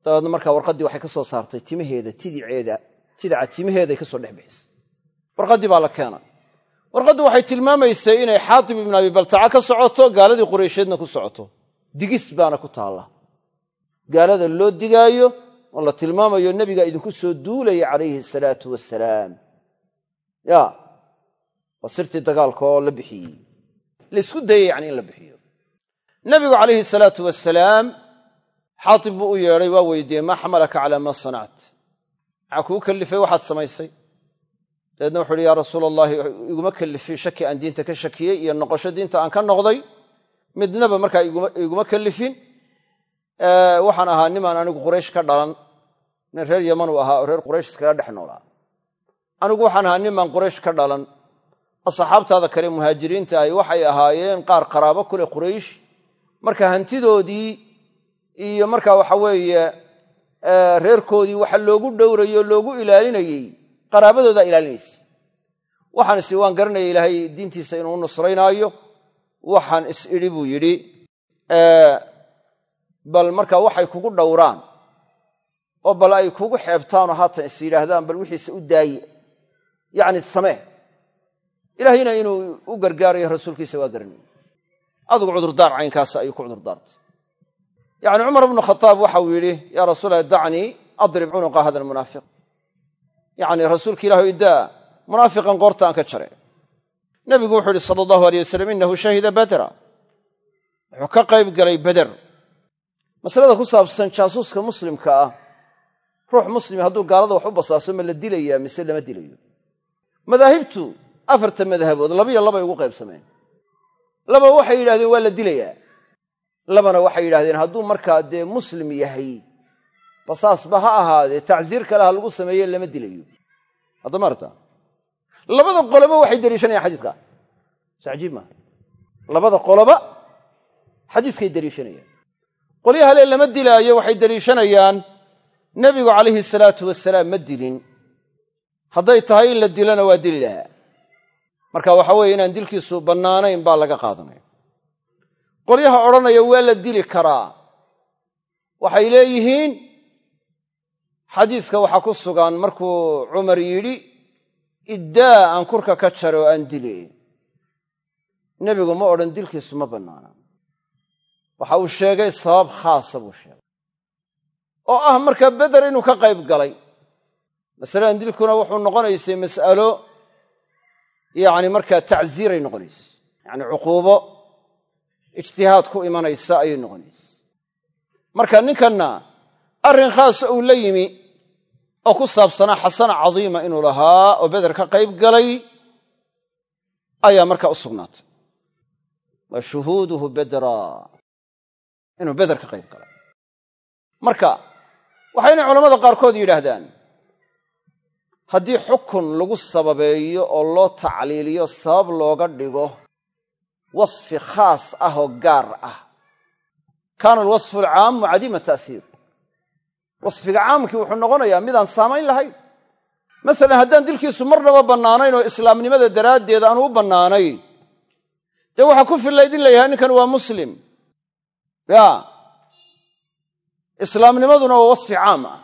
Dabeedna markaa warqaddii waxay ka soo saartay timaheeda tidiceeda tidaca timaheeday ka soo dhex bixisay. Warqaddii baa la keenay. Warqaddu waxay tilmaamaysay inay xaatib ibnu abi baltaca ka socoto gaaladii qureysheedna ku socoto. Digis baana ku taalla. Gaalada loo digaayo oo la tilmaamayo nebiga idinku soo duulaya calayhi salaatu wasalaam ya waa sirtii dagaalka oo la bixiyey. Laysku dayay yani in la bixiyo nebigu calayhi salaatu wasalaam xaatib buu u yeedhay waa weydiiyey maa xamalaka calaa maa sanact maxaa kuu kallifay waxaad samaysay. Dabeedna wuxu uhi yaa rasuula allahi iguma kellifin shaki aan diinta ka shakiyey iyo noqosho diinta aan ka noqday midnaba markaa iguma kellifin waxaan ahaa nimaan anigu quraysh ka dhalan nin reer yamanuu ahaa oo reer quraysh iskaga dhex noolaa anigu waxaan ahaa nimaan quraysh ka dhalan. Asxaabtaada kale muhaajiriinta ahi waxay ahaayeen qaar qaraabo kule quraysh marka hantidoodii iyo marka waxa weeye reerkoodii waxa loogu dhowrayey oo loogu ilaalinayey qaraabadoodaa ilaalinaysa. Waxaan is waan garanaya ilaahay diintiisa inuu nusraynaayo. Waxaan is idhi buu yidhi bal marka waxay kugu dhowraan oo bal ay kugu xeebtaanoo haatan is yidhaahdaan bal wixiise u daaye. Yacni samee ilaahayna inuu u gargaarayo rasuulkiisa waa garanay adugu cudurdaar caynkaasa ayuu ku cudurdaartay. Yacni cumar bnu khataab waxau yidhi yaa rasuula dacnii adrib cunuqa hada almunaafiq yacni rasuulka ilahu iddaa munaafiqan qoorta aan ka jare. Nebigu wuxuu yihi sala allahu aleyh wasalam innahu shahida badra. Wuxuu ka qayb galay beder masalada ku saabsan jaasuuska muslimka ah ruux muslimi hadduu gaalada wax u basaaso ma la dilayaa mise lama dilayo? Madaahibtu afarta madhabood labiyo labay ugu qaybsameen laba waxay yidhahdeen waa la dilayaa. Labana waxay yidhahdeen hadduu markaa dee muslim yahay basaasba ha ahaadee tacsiir kale ha lagu sameeye lama dilayo. Haddama arta labada qoloba waxay deliishanayaan xadiiska. S cajiib maaha labada qoloba xadiiskay deliishanayaan qolyaha le lama dilaayo waxay deliishanayaan nebigu calayhi salaatu wasalaam ma dilin. Hadday tahay in la dilona waa dili lahaa marka waxa weeye inaan dilkiisu bannaanayn baa laga qaadanaya. Qolyaha odhanaya waa la dili karaa. Waxay leeyihiin xadiiska waxaa ku sugan markuu cumar yidhi iddaa aan kurka ka jaro oo aan dile nebigu ma odhan dilkiisu ma bannaana waxa uu sheegay sabab khaasa buu sheegay. Oo ah markaa beder inuu ka qayb galay masaladan dilkuna wuxuu noqonaysay mas'alo yacni markaa tacsiiray noqonaysay yacni cuquubo ijtihaad ku imanaysa ayay noqonaysa marka ninkanna arrin khaasa uu la yimi oo ku saabsanaa xasana cadiima inuu lahaa oo beder ka qayb galay ayaa markaa u sugnaatay. Wa shuhuuduhu bedra inuu beder ka qayb galay. Marka waxayna culammada qaarkood yidhaahdaan haddii xukun lagu sababeeyo oo loo tacliiliyo sabab looga dhigo wasfi khaas ah oo gaar ah. Kaana alwasfu alcaamu cadiima ta'siir. Wasfiga caamkii wuxuu noqonayaa midaan saamayn lahayn. Masalan haddaan dilkiisu marnaba bannaanayn oo islaamnimada daraaddeed aanu u bannaanayn dee waxaa ku fillayd in la yahay ninkan waa muslim? Ya islaamnimaduna waa wasfi caam ah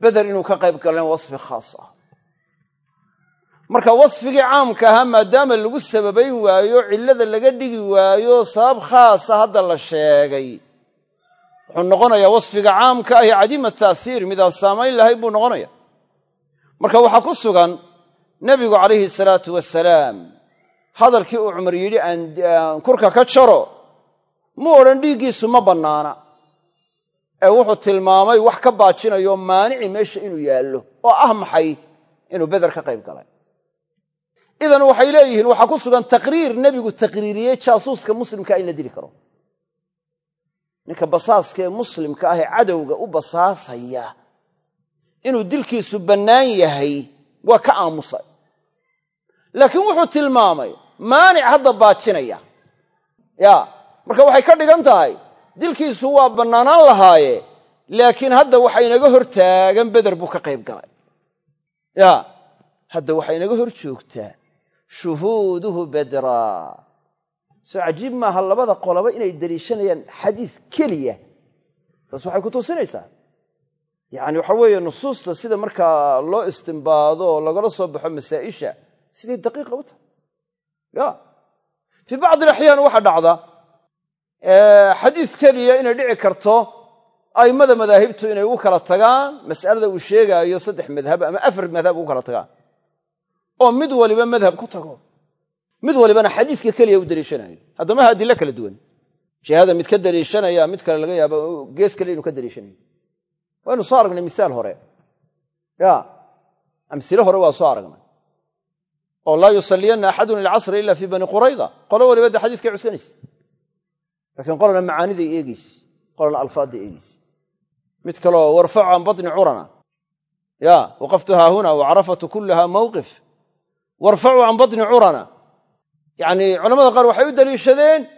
beder inuu ka qayb galan wasfi khaas ah. Marka wasfigii caamka ahaa maadaama lagu sababayn waayo cillada laga dhigi waayo sabab khaasa hadda la sheegay. Wuxuu noqonayaa wasfiga caamka ahi cadiima ta'siir midaan saamayn lahayn buu noqonaya. Marka waxaa ku sugan nebigu calayhi salaatu wasalaam hadalkii uu cumar yidhi aan kurka ka jaro mu odhan dhiiggiisu ma bannaana ee wuxuu tilmaamay wax ka baajinayo maanici meesha inuu yaallo oo ah maxay? Inuu beder ka qayb galay. Idan waxay leeyihiin waxaa ku sugan taqriir. Nebigu taqriiriyey jaasuuska muslimkaa in la dili karo. Ninka basaaska ee muslimka ah ee cadowga u basaasaya inuu dilkiisu bannaan yahay waa ka aamusay. Laakiin wuxuu tilmaamay maanic hadda baajinaya. Ya marka waxay ka dhigan tahay dilkiisu waa bannaanaan lahaaye laakiin hadda waxa inaga hor beder buu ka qayb galay. Ya hadda waxaa inaga hor joogtaa shuhuuduhu bedraa soo cajiib maaha labada qoloba inay deliishanayaan xadiis keliya. Taas waxay ku tusinaysaa. Yacani waxa weeye nusuusta sida markaa loo istimbaado oo lagala soo baxo masaa'isha siday daqiiqa u tahay. Ya fii bacdi alaxyaan waxaa dhacda xadiis keliya inay dhici karto a'immada madaahibtu inay ugu kala tagaan mas'alada uu sheegaayo saddex madhab ama afar madhab ugu kala tagaan. Oo mid waliba madhab ku tago. Mid walibana xadiiska keliya u deliishanayo haddamaha adilo kala duwan. Jihada mid ka deliishanaya mid kale laga yaabo gees kale inuu ka deliishanayo waynu soo aragnay misaal hore. Ya amsile hore waa soo aragnay. Oo laa yusalliyanna axadun ilcasra ila fii bani qurayda qolo waliba de xadiiskay cuskanaysa lakiin qolana macaaniday eegeyse qolana alfaadday eegeyse mid kaleo warfacu can batni curana. Ya waqaftu haahuna wacarafatu kullaha mawqif. Warfacu can batni curana. Yacni culamada qaar waxay u daliishadeen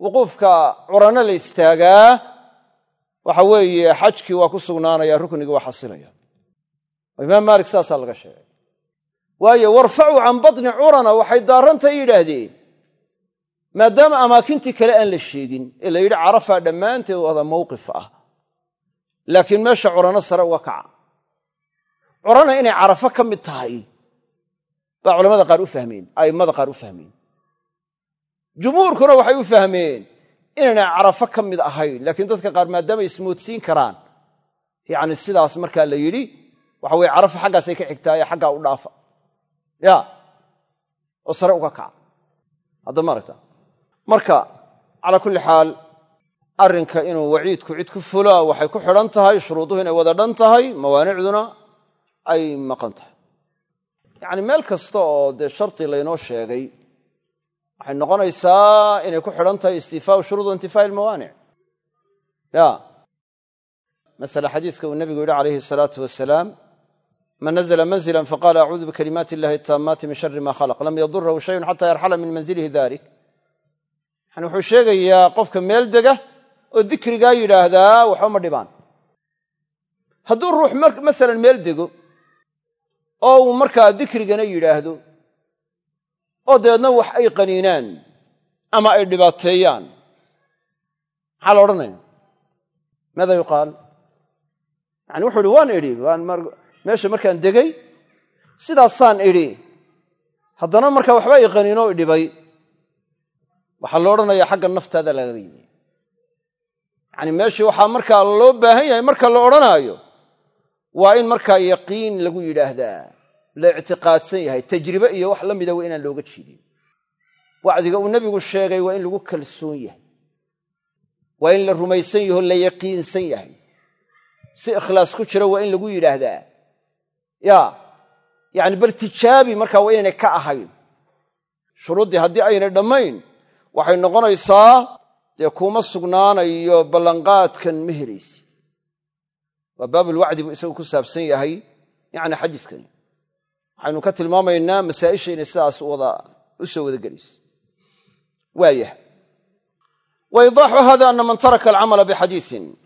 wuquufka curano la istaagaa. Waxa weeye xajkii waa ku sugnaanaya ruknigii waa xasilaya imaam maalik saasaa laga sheegay. Waayo warfacu can batni curana waxay daarantay yidhaahdeen maadaama amaakintii kale aan la sheegin ee la yidhi carafaa dhammaanteed wada mawqif ah. Laakiin meesha curano sare uga kaca. Curana inay carafo ka mid tahay baa culamada qaar u fahmeen a'immada qaar u fahmeen. Jumhuurkuna waxay u fahmeen inaynay carafo ka mid ahayn laakiin dadka qaar maadaamay ismoodsiin karaan yacni sidaas markaa la yidhi waxa weye carafo xaggaasay ka xigtaaye xaggaa u dhaafa. Ya oo sare uga kaca. Hadda ma aragta marka calaa kulli xaal arrinka inuu waciidku cid ku fulaa waxay ku xidhan tahay shuruuduhu inay wada dhan tahay mawaanicduna ay maqan tahay. Yacni meel kasta oo dee shardi laynoo sheegay waxay noqonaysaa inay ku xidhan tahay istifaau shuruud intifaa'i ilmawaanic ya. Masala xadiiska uu nebigu yidhi calayhi asalaatu wasalaam man nazla manzila faqala acuudu bikalimaati illahi ataamaati min shari ma khalaq. Lam yadurahu shayun xata yarxala min manzilihi dalik yani wuxuu sheegayaa qofka meel dega oo dikrigaa yidhaahdaa waxba ma dhibaan. Hadduu ruux masalan meel dego oo uu markaa dikrigana yidhaahdo oo dabeedna wax ay qaniinaan ama ay dhibaateeyaan maxaa la odhanaya maada yuqaal? Yani wuxuu ihi waan idhi meesha markaan degay sidaasaan idhi. Haddana markaa waxba i qaniino i dhibay waxaa lo odhanayaa xagga naftaada lagaga yimi. Yacani meeshii waxaa markaa loo baahan yahay marka la odhanaayo waa in markaa yaqiin lagu yidhaahdaa la ictiqaadsan yahay tajribe iyo wax la mida waa inaan looga jeedin. Wacdiga uu nebigu sheegay waa in lagu kalsoon yahay. Waa in la rumaysan yaho la yaqiinsan yahay. Si ikhlaas ku jira waa in lagu yidhaahdaa. Ya yacni bal tijaabi markaa waa inaynay ka ahayn. Shuruuddii haddii aynay dhammayn waxay noqonaysaa dee kuma sugnaanayo ballanqaadkan ma helaysi waa baabulwacdi buu isagu ku saabsan yahay yacni xadiiskani. Waxaynu ka tilmaamaynaa masaa'isha inay sidaas wada u soo wada gelaysa waayah wa hada ana man taraka alcamala bixadiisin.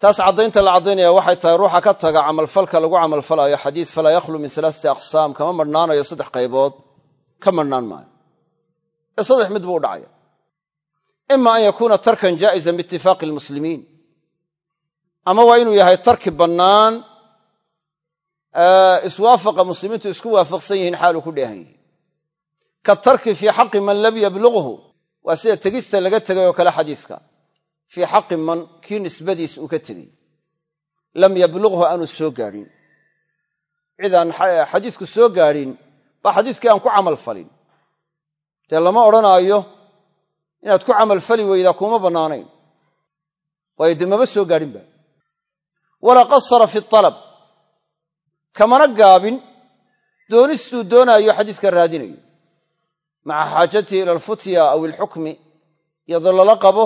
Taas caddaynta la caddaynaya waxay tahay ruuxa ka taga camalfalka lagu camalfalaayo xadiis falaa yakhlu min alaaati aqsaam kama marhnaanayo saddex qaybood ka marhnaan maayo ee saddex mid buu u dhacaya ima an yakuuna tarkan jaa'izan biitifaaqi almuslimiin. Ama waa inuu yahay tarki bannaan iswaafaqa muslimiintu isku waafaqsan yihiin xaaluu ku dheehan yahi ka tarki fii xaqi man lam yablughu waa sida tegista laga tegay oo kale xadiiska. Fii xaqi man kii nisbadiis uu ka tegey lam yablughu aanu soo gaadhin. Cidaan xadiisku soo gaadhin baa xadiiskii aan ku camal dee lama odhanaayo inaad ku camalfali weydaa kuuma bannaanayn. Waayo dee maba soo gaadhinba. Walaa qasara fi alab kamana gaabin doonistuu doonaayo xadiiska raadinayo. Maca xaajatihi ila alfutya aw ilxukmi. Iyadoo lala qabo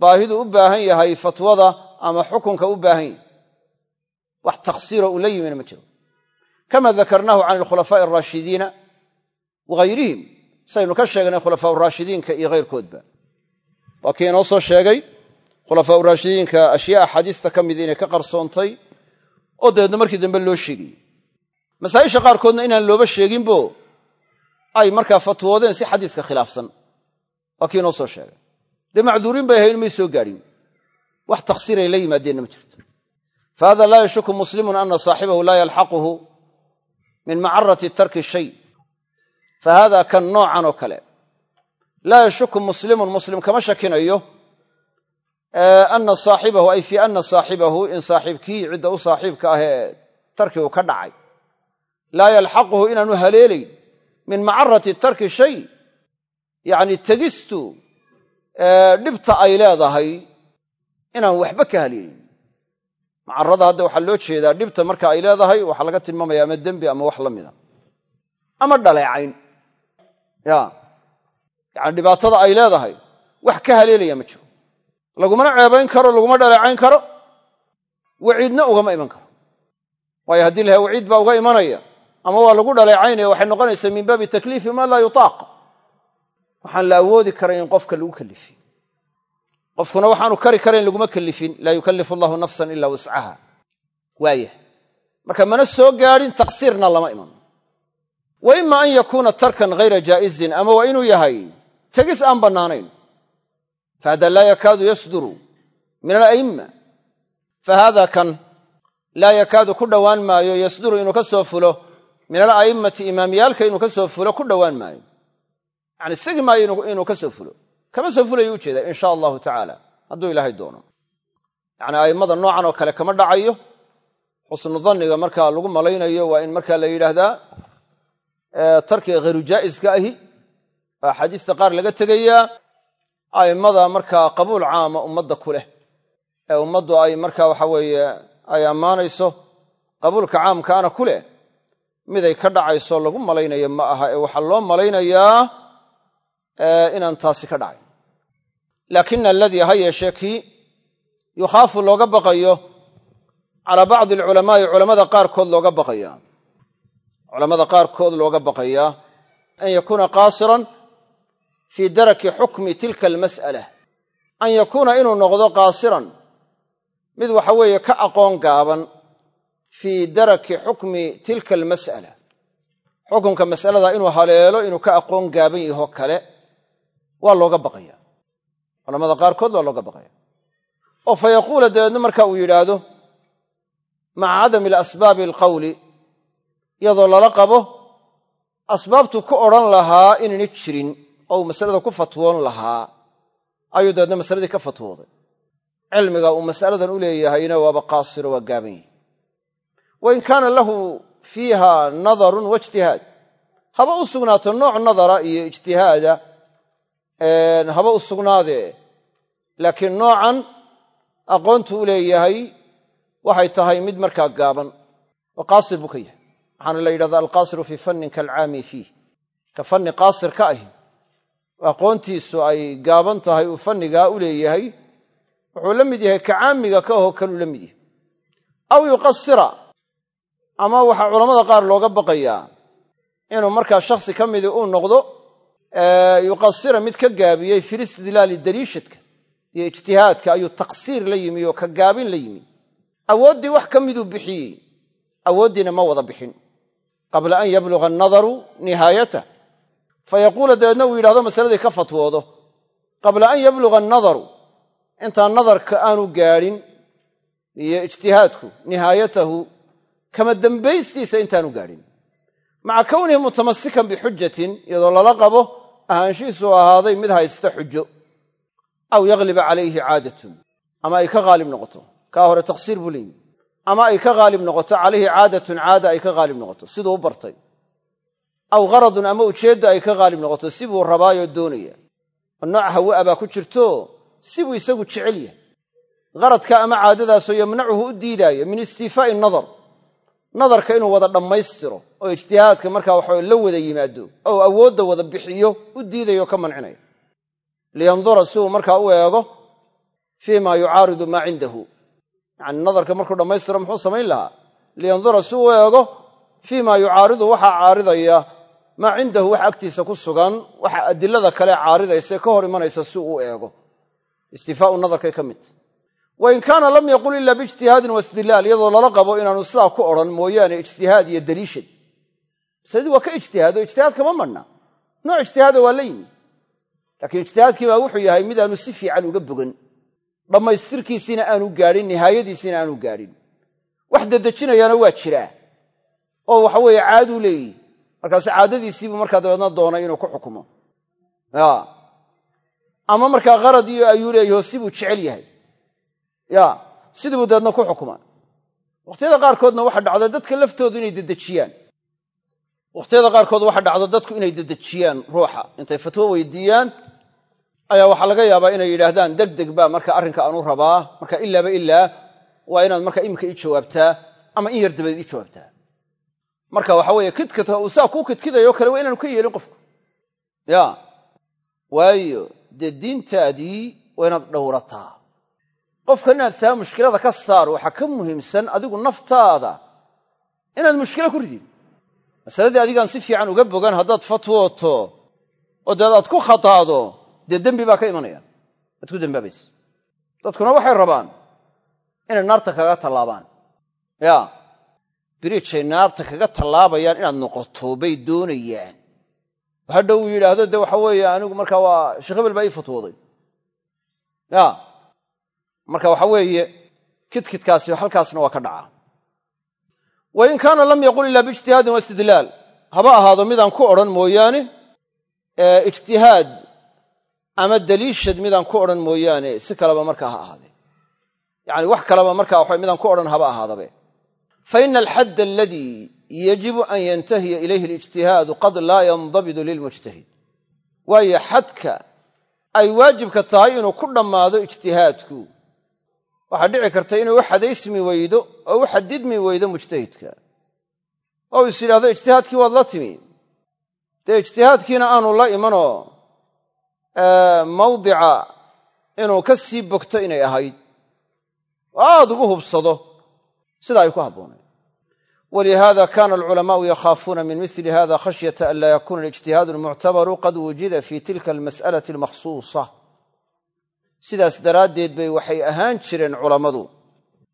baahidu u baahan yahay fatwada ama xukunka u baahan yahay. Wax taksiiro uu la yimina ma jiro. Kama dakarnaahu can alkhulafaa'i araashidiina wahayrihim saynu ka sheegnay khulafaa raashidiinka iyo hayrkoodba waa kii inoo soo sheegay khulafaa raashidiinka ashyaa axaadiista ka mid inay ka qarsoontay oo dabeedna markii dambe loo sheegayey. Masaa'isha qaarkoodna inaan looba sheeginbo ay markaa fatwoodeen si xadiiska khilaafsan. Waa kii inoo soo sheegay. Dee macduuriin bay ahayn may soo gaadhin. Wax taksiiray la yimaadeenna ma jirto. Fa hada laa yashuku muslimun ana saaxibahu laa yalxaquhu min macarati fa hada kan noocan oo kale. Laa yashuku muslimun muslim kama shakinayo. Ana saaxibahu ay fii ana saaxibahu in saaxiibkii cidda u saaxiibka ahee tarkigu ka dhacay. Laa yalxaquhu inaanu haleelayn min macarati tarki shay. Yacni tegistu dhibta ay leedahay inaan waxba ka haleelin. Macarada hadda waxaa loo jeedaa dhibta marka ay leedahay waxaa laga tilmaamaya ama dembi ama wax la ama dhaleecayn ya. Yani dhibaatada ay leedahay wax ka haleelaya ma jiro. Lagumana ceebayn karo laguma dhaleecayn karo waciidna ugama iman karo. Waayo haddii laha waciid baa uga imanaya ama waa lagu dhaleecaynaya waxay noqonaysaa min baabi takliifi maa laa yutaaq waxaan la awoodi karayn in qofka lagu kalifi qofkuna waxaanu kari karayn laguma kalifin laa yukallifu allahu nafsan ila wuscaha waayah marka mana soo gaadhin taqsiirna lama iman wa ima an yakuuna tarkan hayra jaa'izin ama waa inuu yahay tegis aan bannaanayn. Fahada laa yakaadu yasduru min ala'imma. Fahada kan laa yakaadu ku dhowaan maayo yasduru inuu ka soo fulo min ala'immati imaamiyaalka inuu ka soo fulo ku dhowaan maayo. Yani sigi maayo inuu ka soo fulo. Kama soo fulayo ujeeda in sha allahu tacaala hadduu ilaahay doono. Yani a'immada noocan oo kale kama dhacayo. Xusnu danniga markaa lagu malaynayo waa in markaa la yidhaahdaa tarkiga khayru jaa'iska ahi axaadiista qaar laga tegayaa a'immada markaa qabuul caama ummadda ku leh. Ee ummaddu ay markaa waxa weeye ay ammaanayso qabuulka caamkaana ku leh miday ka dhacayso lagu malaynayo ma aha ee waxaa loo malaynayaa inaan taasi ka dhacayn laakina aladii ha yeeshee kii yukhaafu looga baqayo calaa bacdi alculamaa'i culamada qaarkood looga baqaya culamada qaarkood looga baqayaa an yakuuna qaasiran fii daraki xukmi tilka almas'ala an yakuuna inuu noqdo qaasiran mid waxa weeye ka aqoon gaaban fii daraki xukmi tilka almas'ala. Xukunka mas'alada inuu haleelo inuu ka aqoon gaaban yaho kale waa looga baqaya culamada qaarkood waa looga baqaya oo fa yaquula dabeedna marka uu yidhaahdo maca cadami alasbaabi alqawli iyadoo lala qabo asbaabtu ku odhan lahaa inayna jirin oo masalada ku fatwoon lahaa. Ayuu dabeedna masaladii ka fatwooday. Cilmiga uu masaladan u leeyahayna waaba qaasiro waa gaaban yahi wain kaana lahu fiiha nadarun waijtihaad haba u sugnaato nooc nadara iyo ijtihaada haba u sugnaadee laakiin noocan aqoontu u leeyahay waxay tahay mid markaa gaaban. Oo qaasir buu ka yahay waxaana la yidhahda alqaasiru fii fannin kaalcaami fiih ka fanni qaasir ka ahi. Aqoontiisu ay gaaban tahay uu fannigaa u leeyahay. Wuxuu la mid yahay ka caamiga ka ahoo kaluu la mid yahay. Aw yuqasira ama waxaa culamada qaar looga baqayaa. Inuu markaa shakhsi ka midii uu noqdo yuqasira mid ka gaabiyey fil istidlaali daliishadka iyo ijtihaadka ayuu taqsiir la yimi oo ka gaabin la yimi. Awooddii wax ka miduu bixiyey. Awooddiina ma wada bixin qabla an yabluga annadaru nihaayatah fa yaquula dabeedna uu yidhahdo masaladii ka fatwoodo. Qabla an yabluga annadaru intaan nadarka aanu gaadhin iyo ijtihaadku nihaayatahu kama dambaystiisa intaanu gaadhin. Maca kownihi mutamasikan bixujatin iyadoo lala qabo ahaanshihiisu ahaaday mid haysta xujo. Aw yagliba calayhi caadatun ama ay ka haalib noqoto. Kaa hore taqsiir buu leeyimi ama ay ka haalib noqoto calayhi caadatun caada ay ka haalib noqoto siduu u bartay. Aw gharadun ama ujeedda ay ka haalib noqoto sibuu rabaayoo doonaya. Oo nooc hawa baa ku jirto sibuu isagu jecel yahay. Gharadka ama caadadaasoo yamnacuhu u diidaayo min istiifaa'i nadar nadarka inuu wada dhammaystiro oo ijtihaadka markaa waxawe la wada yimaado oo awoodda wada bixiyo u diidayo ka mancinaya. Liyandura si uu markaa u eego fii ma yucaaridu maa cindahu yani nadarka markuu dhammaystiro muxuu samayn lahaa? Liyandura si eego fii ma yucaaridu waxaa caaridaya maa cindahu wax agtiisa ku sugan waxa adilada kale caaridaysa ka hor imanaysa si uu eego. Istifaau nadarkay ka midta wain kaana lam yaqul ila biijtihaadin waistidlaal iyadoo lala qabo inaanu sidaa ku odhan mooyaane ijtihaad iyo daliishad masaladii waa ka ijtihaado ijtihaad kama madhna nooc ijtihaada waa la yimi. Laakiin ijtihaadkii baa wuxuu yahay mid aanu si fiican uga bogan dhammaystirkiisiina aanu gaadhin nihaayadiisiina aanu gaadhin. Wax dedejinayaana waa jiraa. Oo waxa weeye caaduu leeyihi markaasu caadadiisiibuu markaa dabeedna doonay inuu ku xukumo. Ama markaa qarad iyo ayuu leeyaho sibuu jecel yahay. Ya. Sidiibuu dabeedna ku xukuma. Wakhtiyada qaarkoodna waxa dhacda dadka laftoodu inay dedejiyaan. Wakhtiyada qaarkood waxa dhacdo dadku inay dedejiyaan ruuxa. Intay fatwo weydiiyaan ayaa waxaa laga yaabaa inay yidhaahdaan deg deg baa marka arrinka aanu rabaa marka ilaaba ilaa waa inaad marka iminka ii jawaabtaa ama in yar dabadeed ii jawaabtaa marka waxa weeye kidkata uu saa kuu kidkidayo kale waa inaanu ka yeelin qofku. Ya. Waayo dee diintaadii waa inaad dhowrataa. Qofkan inaad saa mushkilada ka saar waxaa ka muhiimsan adigu naftaada inaad mushkilo ku ridin. Masaladii adigaan si fiican uga bogan haddaad fatwooto oo deed aad ku khataado dee dembi baa ka imanaya aad ku dembaabaysa dadkuna waxay rabaan inay naarta kaga tallaabaan. Ya biriijay naarta kaga tallaabayaan inaad noqoto bay doonayaan. Hadha uu yidhaahdo de waxa weeye anigu markaa waa sheekh hebel baa ii fatwooday. Ya marka waxa weeye kidkidkaasi halkaasna waa ka dhacaa wain kaana lam yaqul ila biijtihaadin waistidlaal haba ahaado midaan ku odhan mooyaane ijtihaad ama daliishad midaan ku odhan mooyaane si kaleba markaa ha ahaadee. Yani wax kaleba markaa waxa midaan ku odhan haba ahaadabe. Faina alxadd aladii yajibu an yantahiya ilayhi alijtihaadu qad laa yandabidu lilmujtahid. Waayo xadka ay waajibka tahay inuu ku dhammaado ijtihaadku waxaa dhici karta inuu u xadaysmi weydo oo u xadidmi weydo mujtahidka. Oo is yidhahdo ijtihaadkii waad la timi. Dee ijtihaadkiina aanu la imanoo mawdica inuu ka sii bogto inay ahayd. Oo aad ugu hubsado. Sida ay ku habboonayd walihaada kana alculamaau yakhaafuuna min mili hada khashyata an laa yakuna alijtihaadu almuctabaru qad wujida fi tilka almas'alati almakhsuusa. Sidaas daraaddeed bay waxay ahaan jireen culammadu.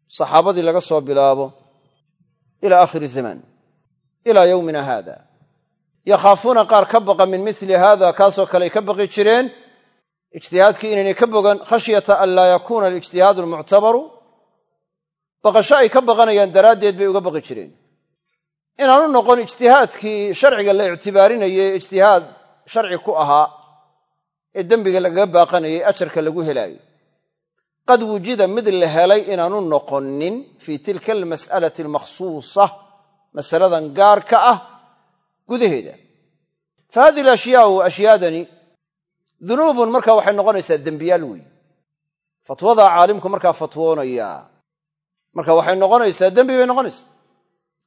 Saxaabadii laga soo bilaabo ila aakhiri zamaan ilaa yowmina haada yakhaafuuna qaar ka baqa min mili haada kaasoo kale ay ka baqi jireen ijtihaadkii inaynay ka bogan khashyata an laa yakuuna alijtihaadu almuctabaru baqasho ay ka baqanayaan daraaddeed bay uga baqi jireen. Inaanu noqon ijtihaadkii sharciga la ictibaarinayay ijtihaad sharci ku ahaa ee dembiga lagaga baaqanayay ajarka lagu helaayo. Qad wujida mid la helay inaanu noqonin fii tilka almas'alati almakhsuusa masaladan gaarka ah gudaheeda. Fa hadihi alashyaau ashyaadani dunuubun markaa waxay noqonaysaa dembiyaal weey fatwadaa caalimku markaa fatwoonayaa. Marka waxay noqonaysaa dembi bay noqonaysaa.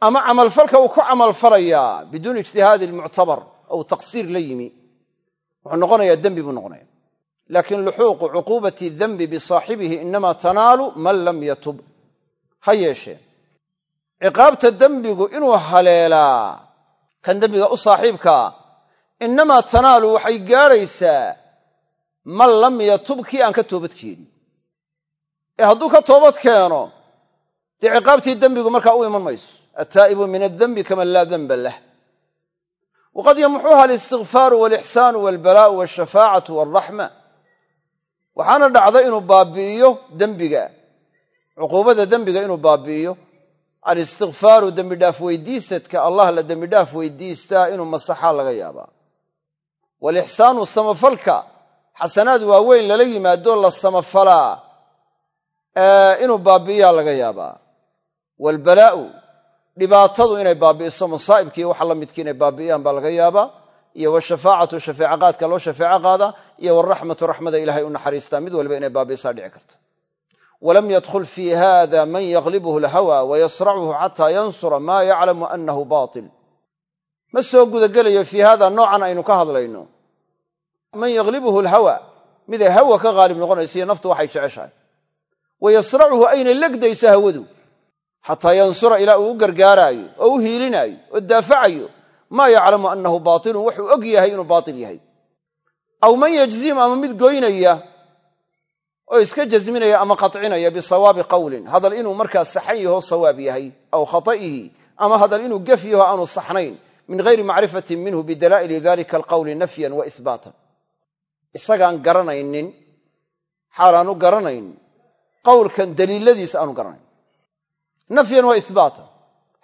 Ama camalfalka uu ku camalfalayaa biduuni ijtihaadi almuctabar ou taqsiir la yimi wuxuu noqonayaa dembi buu noqonaya laakiin luxuuqu cuquubati dembi bisaaxibihi inama tanaalu man lam yatub. Ha yeeshee ciqaabta dembigu inuu haleelaa kan dembiga u saaxiibkaa innamaa tanaalu waxay gaadhaysaa man lam yatub kii aan ka toobad keenin ee hadduu ka toobad keeno dee ciqaabtii dembigu markaa u iman mayso. Attaa'ibu min addembi kaman laa denba lah. Waqad yamxuha alistikfaaru walixsaanu walbalaa'u walshafaacatu walraxma. Waxaana dhacda inuu baabi'iyo dembiga cuquubada dembiga inuu baabi'iyo alistikfaaru dembidhaaf weydiisadka allah la dembidhaaf weydiistaa inuu masaxaa laga yaabaa. Walixsaanu samafalka xasanaad waaweyn lala yimaado la samafalaa inuu baabi'iyaa laga yaabaa. Waalbalaa'u dhibaatadu inay baabi'iso masaa'ibkiiyo waxa la midki inay baabi'iyaan baa laga yaabaa. Iyo washafaacatu shafeeco qaadka loo shafeeco qaada iyo waraxmatu raxmada ilahay u naxariistaa mid waliba inay baabi'isaa dhici karta walam yadkhul fii hada man yaglibuhu alhawa wayasracuhu xataa yansura maa yaclamu annahu baatil ma soo gudagelayo fii hada noocan aynu ka hadlayno man yaglibuhu alhawa miday hawa ka haalib noqonaysa iyo naftu waxay jeceshahay wayasracuhu ayna legdayso hawadu xataa yansura ilaa uu u gargaaraayo oo u hiilinaayo oo daafacayo maa yaclamu annahu baatilun wuxuu og yahay inuu baatil yahay aw man yajzim ama mid goynaya oo iska jasminaya ama qacinaya bisawaabi qawlin. Hadal inuu markaa saxan yaho sawaab yahay aw khata'ihi ama hadal inuu gef yaho aanu saxnayn min hayri macrifatin minhu bidalaa'ili dalika alqawli nafyan wa ihbaatan isagaan garanaynin xaalaanu garanayn qowlkan daliiladiisa aanu garanayn. Nafyan wa ihbaatan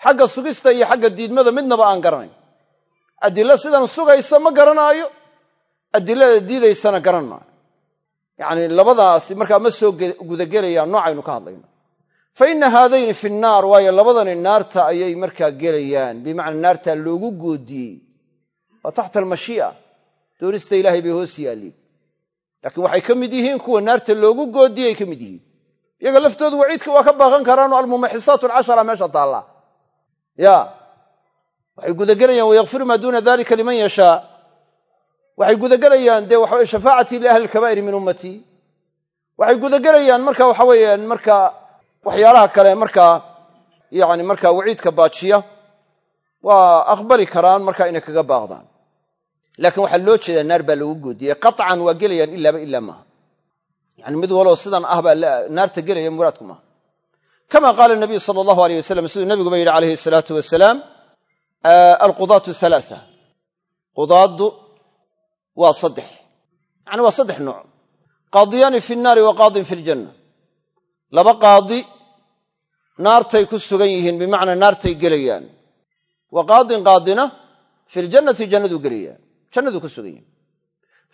xagga sugista iyo xagga diidmada midnaba aan garanayn. Adilo sidan sugaysa ma garanaayo adilada diidaysana garan maayo yacni labadaasi markaa ma soo gudagelayaan noocaynu ka hadlayno. Fa inna haadayni fi nnaar waayo labadani naarta ayay markaa gelayaan. Bimacnaa naartaa loogu goodiyey. Waa taxta almashii'a. Doonista ilaahay bay hoos yaalliin laakiin waxay ka mid yihiin kuwa naarta loogu goodiyey ay ka mid yihiin. Iyaga laftoodu waciidka waa ka baaqan karaanoo almumaxisaat alcashara meesha taallaa. Ya waxay gudagelayaan wayakfiru maa duuna dalika liman yashaa waxay gudagelayaan dee waxaweye shafaacatii liahli lkabaa'iri min ummatii waxay gudagelayaan marka waxa weeyaan marka waxyaalaha kale markaa yani markaa waciidka baajiya waa aqbali karaan marka inay kaga baaqdaan. Laakiin waxaa loo jeedaa naar baa lagu goodiyey. Qaطcan waa gelayaan ilaaba ilaa maaha. Yani mid waloo sidan ah baa naarta gelaya muraadku maaha. Kama qaala nabiyu sala allahu aleyh wasalam siduu nabiguba yidhi calayhi salaatu wasalaam alqudaatu qudaaddu waa saddex. Yani waa saddex nooc. Qaadiyaani fi nnaari wa qaadin fi ljanna laba qaadi naartay ku sugan yihiin bimacnaa naartay gelayaan. Wa qaadin qaadina fi ljannati jannaduu gelaya jannaduu ku sugan yihiin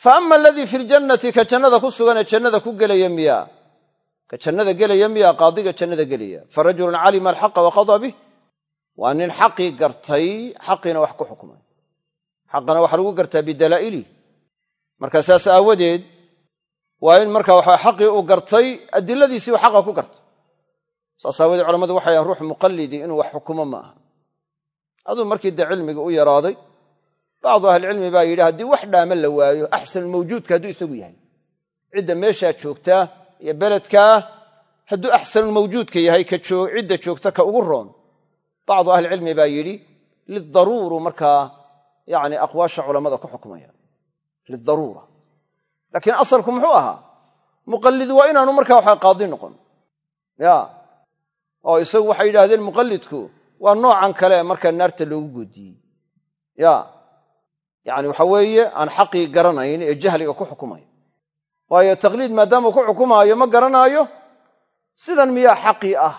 fa ama aladii fi ljannati ka jannada ku suganee jannada ku gelaya miyaa ka jannada gelaya miyaa qaadiga jannada gelaya. Fa rajulun calima alxaqa wa qadaa bih waa nin xaqii gartay xaqiina wax ku xukmay xaqana waxaa lagu gartaa bidalaa'ilih marka saas aawadeed waa in marka waxa xaqii uu gartay adiladiisii uu xaqa ku gartay. Saas aawadeed culamadu waxay ahan ruux muqallidi inuu wax xukumo ma aha. Aduu markii dee cilmigii u yaraaday bacdu ahlicilmi baa yidhi haddii wax dhaama la waayo axsan mawjuudka hadduu isagu yahay. Cidda meeshaa joogtaa iyo beledkaa hadduu axsanulmawjuudka yahay cidda joogta ka ugu roon. Bacdu ahlicilmi baa yidhi lidaruuru markaa yani aqwaasha culammada ku xukmaya lidaruura laakiin asalku muxuu ahaa muqallid waa inaanu markaa waxa qaadi noqon ya oo isagu waxay yidhahdeen muqallidku waa noocan kale markaa naarta loogu goodiyey ya yani waxa weeye aan xaqii garanayn ee jahliga ku xukumaya waayo taqliid maadaamuu ku xukumaayo ma garanaayo sidan miyaa xaqii ah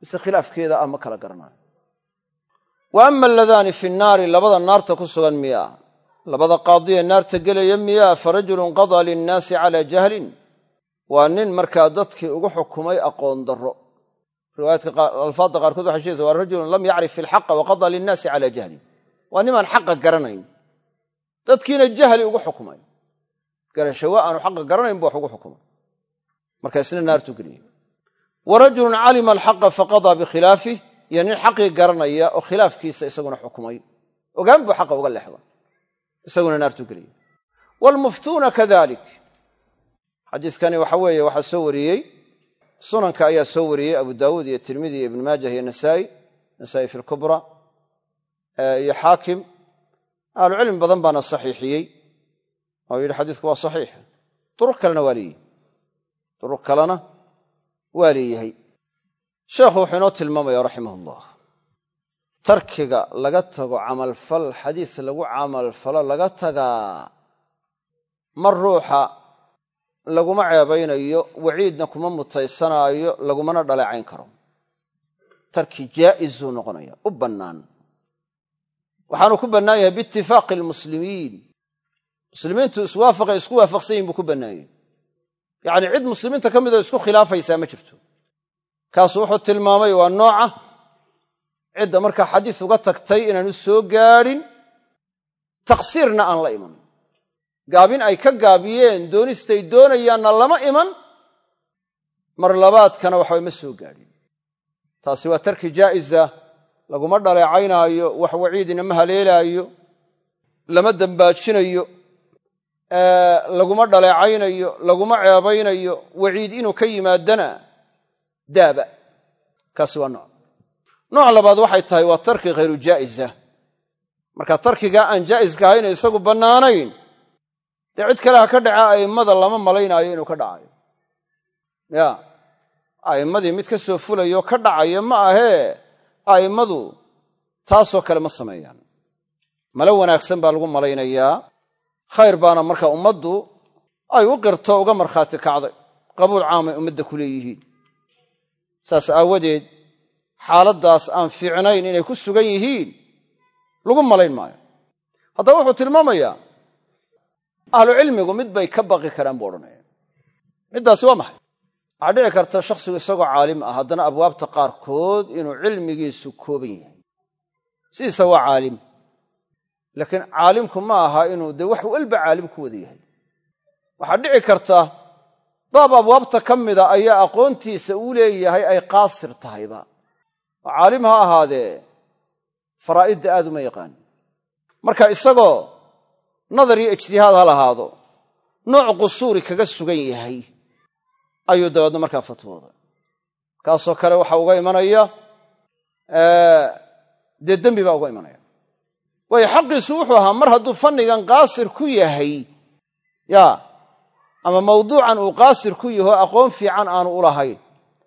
mise khilaafkeeda ah ma kala garanaayo wa ama aladaani fi nnaari labada naarta ku sugan miyaa labada qaadiye naarta gelaya miyaa fa rajulun qadaa linnaasi calaa jahlin. Waa nin markaa dadkii ugu xukumay aqoon darro. Riwaayaadka alfaadda qaarkood waxay sheegaysa waa rajulun lam yacrif fi lxaqa wa qadaa linnaasi calaa jahlin. Waa nimaan xaqa garanayn. Dadkiina jahli ugu xukumay. Garashawa aanu xaqa garanayn bu wax ugu xukumay. Marka isna naartu geliya wa rajulun calima alxaqa faqadaa bikhilaafih iyo nin xaqii garanaya oo khilaafkiisa isaguna xukumay. Ogaan buu xaqa uga leexda isaguna naartu geliya waalmuftuuna kadalik. Xadiiskani waxa weeye waxaa soo wariyey sunanka ayaa soo wariyey abu daawuud iyo tirmidi iyo ibn maajah iyo nasaa'i nasaa'i fi lkubra iyo xaakim. Ahlucilmi badan baana saxiixiyey oo yidhi xadiisku waa saxiix. Duruq kalena waa leeyihi duruq kalena waa leeyahay sheekhu wuxuu inoo tilmaamaya raximah ullah tarkiga laga tago camalfal xadiis lagu camalfalo laga tagaa mar ruuxa laguma ceebaynayo waciidna kuma mutaysanaayo lagumana dhaleecayn karo. Tarki jaa'izuu noqonaya u bannaan. Waxaanu ku bannaan yahay biitifaaqi almuslimiin. Muslimiintu iswaafaqay isku waafaqsan yihiin buu ku bannaanyay yacni cid muslimiinta ka midoo isku khilaafaysaa ma jirto. Kaasu wuxuu tilmaamay waa nooca cidda markaa xadiis uga tagtay inaanu soo gaadhin taqsiirna aan la iman. Gaabin ay ka gaabiyeen doonistay doonayaanna lama iman mar labaadkana waxabay ma soo gaadhin. Taasi waa tarki jaa'iza laguma dhaleecaynaayo wax waciidina ma haleelaayo lama dembaajinayo laguma dhaleecaynayo laguma ceebaynayo waciid inuu ka yimaadana daaba. Kaasi waa nooc nooc labaad waxay tahay waa tarki khayru jaa'iza marka tarkigaa aan jaa'iska ahayna isagu bannaanayn dee cid kale ha ka dhace a'immada lama malaynaayo inuu ka dhacayo. Ya a'immadii mid ka soo fulayo ka dhacayo ma ahee a'immadu taasoo kale ma sameeyaan. Malo wanaagsan baa lagu malaynayaa. Khayr baana marka ummaddu ay u qirto uga markhaati kacday qabuul caamay ummadda ku leeyihiin. Saas aawadeed xaaladdaas aan fiicnayn inay ku sugan yihiin lagu malayn maayo. Haddaba wuxuu tilmaamayaa ahlucilmigu mid bay ka baqi karaan buu odhanaya middaasi waa maxay? Waxaa dhici karta shakhsigu isagoo caalim ah haddana abwaabta qaarkood inuu cilmigiisu kooban yahay. Sidiisa waa caalim. Laakiin caalimku ma aha inuu dee wax walba caalim ku wada yahay. Waxaa dhici karta baab abwaabta ka mida ayaa aqoontiisa uu leeyahay ay qaasir tahayba caalim ha ahaadee faraa'idda aad uma yaqaan. Marka isagoo nadar iyo ijtihaad ha lahaado nooc qusuuri kaga sugan yahay ayuu dabeedna markaa fatwooda. Kaasoo kale waxa uga imanaya dee dembi baa uga imanaya. Waayo xaqiisu wuxuu ahaa mar hadduu fannigan qaasir ku yahay ya ama mawduucan uu qaasir ku yaho aqoon fiican aanu u lahayn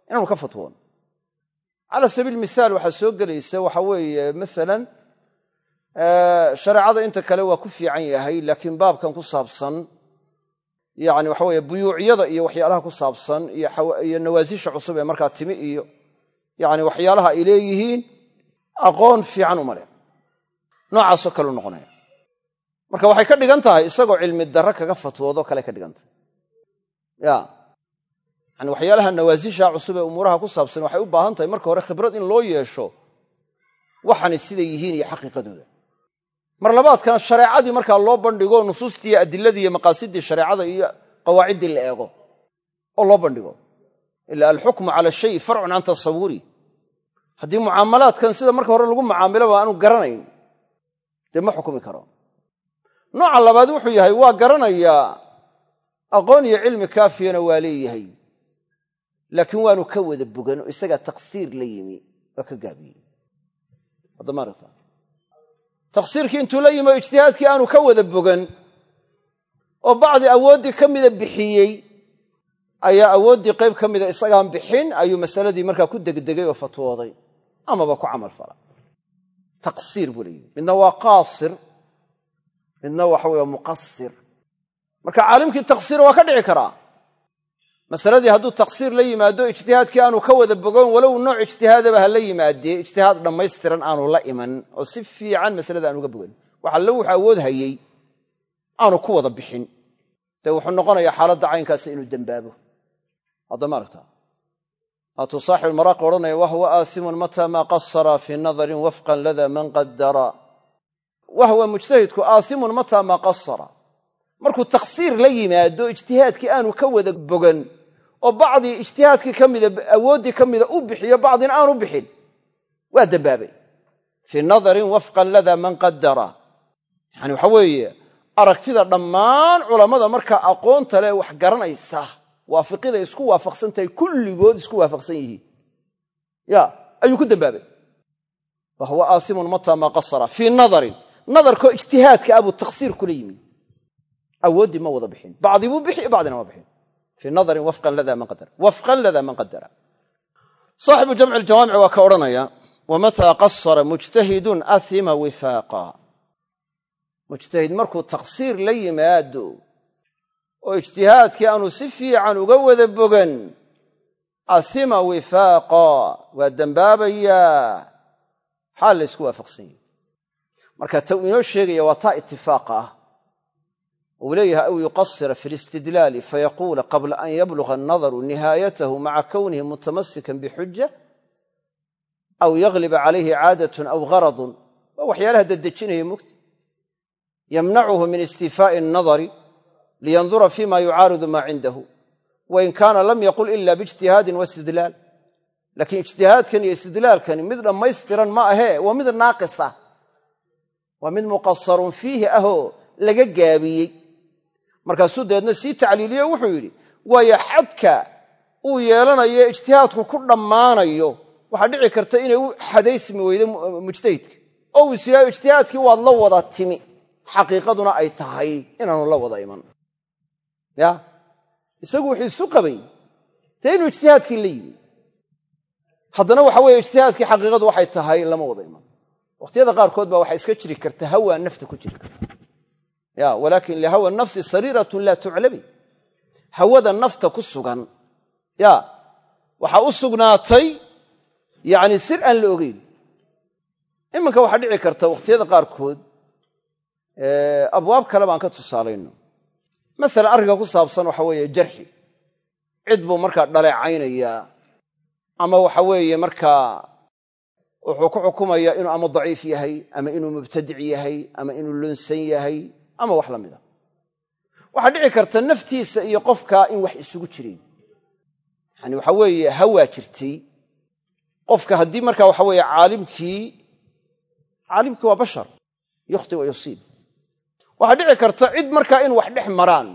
inaanu ka fatwoon cala sabiil mihaal waxaa soo gelaysa waxa weeye masalan shareecada inta kale waa ku fiican yahay laakiin baabkan ku saabsan yani waxa weye buyuucyada iyo waxyaalaha ku saabsan iyo nawaasisha cusub ee markaa timi iyo yani waxyaalaha ay leeyihiin aqoon fiican uma leh. Noocaasoo kaleu noqonaya. Marka waxay ka dhigan tahay isagoo cilmi darre kaga fatwoodo kale ka dhigan tahay yani waxyaalaha nawaasisha cusub ee umuuraha ku saabsan waxay u baahan tahay marka hore khibrad in loo yeesho waxani siday yihiin iyo xaqiiqadooda. Mar labaadkana shareecadii markaa loo bandhigo nusuustii iyo adiladii iyo maqaasidii shareecada iyo qawaaciddii la eego oo loo bandhigo. Ila alxukmu cala shayi farcun can tasawuri. Haddii mucaamalaadkan sida marka hore lagu mucaamiloba aanu garanayn dee ma xukumi karo. Nooca labaad wuxuu yahay waa garanayaa aqoon iyo cilmi kaafiyana waa leeyahay laakiin waanu ka wada bogan oo isagaa taqsiir la yimi waa ka gaabiyey. Taqsiirkii intuu la yimi oo ijtihaadkii aanu ka wada bogan oo bacdi awooddii ka mida bixiyey ayaa awooddii qayb ka mida isagaan bixin ayuu masaladii markaa ku degdegay oo fatwooday. Amaba ku camal fala. Taqsiir buu leeyihi midna waa qaasir midna waxa weye muqasir marka caalimkii taqsiir waa ka dhici karaa masaladii hadduu taqsiir la yimaado ijtihaadkii aanu ka wada bogon walow nooc ijtihaadaba ha la yimaadee ijtihaad dhammaystiran aanu la iman oo si fiican masalada aan uga bogan waxa lo wuxu awood hayey aanu ku wada bixin. Dee wuxuu noqonayaa xaaladda caynkaasa inuu dembaabo. Haddama aragta haatuu saaxib maraaqi odhanaya wahwa aasimun mataa maa qasara fii nadarin wafqan lada man qadara wahwa mujtahidku aasimun mataa maa qasara markuu taqsiir la yimaado ijtihaadkii aanu ka wada bogan oo bacdii ijtihaadkii ka mida awooddii u bixiyo bacdina aanu bixin. Waa dembaabay fii nadarin wafqan lada man qadara yani waxa weeye aragtida dhammaan culammada markaa aqoonta leh wax garanaysa waafiqiday isku waafaqsan tahay kulligood isku waafaqsan yihiin. Ya ayuu ku dembaabay wahuwa aasimun mataa maa qasara. Fii nadarin nadarkoo ijtihaadka abuu taqsiir kula yimi awooddii ma wada bixin. Bacdi buu bixi bacdina ma bixin fii nadarin wafqan lada man qadara wafqan lada man qadara saaxibu jamci ljawaamic waa ka odhanaya wamataa qasara mujtahidun ahima wifaaqa mujtahid markuu taqsiir la yimaado oo ijtihaadkii aanu si fiican uga wada bogan ahima wifaaqa waa dembaabayaa xaal la ysku waafaqsan yahi marka ta inoo sheegaya waa taa itifaaqa ah uu leeyahay aw yuqasira fi listidlaali fayaquula qabla an yabluga annadaru nihaayatahu maca kownihi mutamasikan bixuja aw yagliba calayhi caadatun aw gharadun waa waxyaalaha daddejinaya mugta yamnacuhu min istifaa'i annadari liyandura fima yucaaridu maa cindahu wain kaana lam yaqul ila biijtihaadin waistidlaal laakiin ijtihaadkan iyo istidlaalkani mid dhammaystiran ma ahee waa mid naaqis ah waa mid muqasarun fiihi ahoo laga gaabiyey markaasuu dabeedna sii tacliiliyo wuxuu yidhi waayo xadka uu yeelanayo ijtihaadku ku dhammaanayo waxaa dhici karta inay u xadaysmi weydo mujtahidka. Oo uu yidhahdo ijtihaadkii waad la wada timi. Xaqiiqaduna ay tahay inaanu la wada iman. Ya? Isagu wuxuu isu qabay dee inuu ijtihaadkii la yimi? Haddana waxa weeye ijtihaadkii xaqiiqadu waxay tahay lama wada iman. Wakhtiyada qaarkood baa waxaa iska jiri karta hawaa nafta ku jiri karta walaakin lihawa nafsi sariiratun laa tuclabi hawada nafta ku sugan. Ya waxaa u sugnaatay yani sir aan la ogeyn. Iminka waxaa dhici karta wakhtiyada qaarkood abwaab kale baan ka tusaalayno. Masalan arrinka ku saabsan waxa weeye jarxi. Cid buu markaa dhaleecaynayaa ama waxa weeye markaa wuxuu ku xukumayaa inuu ama daciif yahay ama inuu mubtadic yahay ama inuu lunsan yahay ama wax la mida. Waxaa dhici karta naftiisa iyo qofkaa in wax isugu jireen yani waxa weeye hawaa jirtay. Qofka haddii markaa waxa weeye caalimkii caalimkii waa bashar. Yukhti wa yusiib. Waxaa dhici karta cid markaa in wax dhex maraan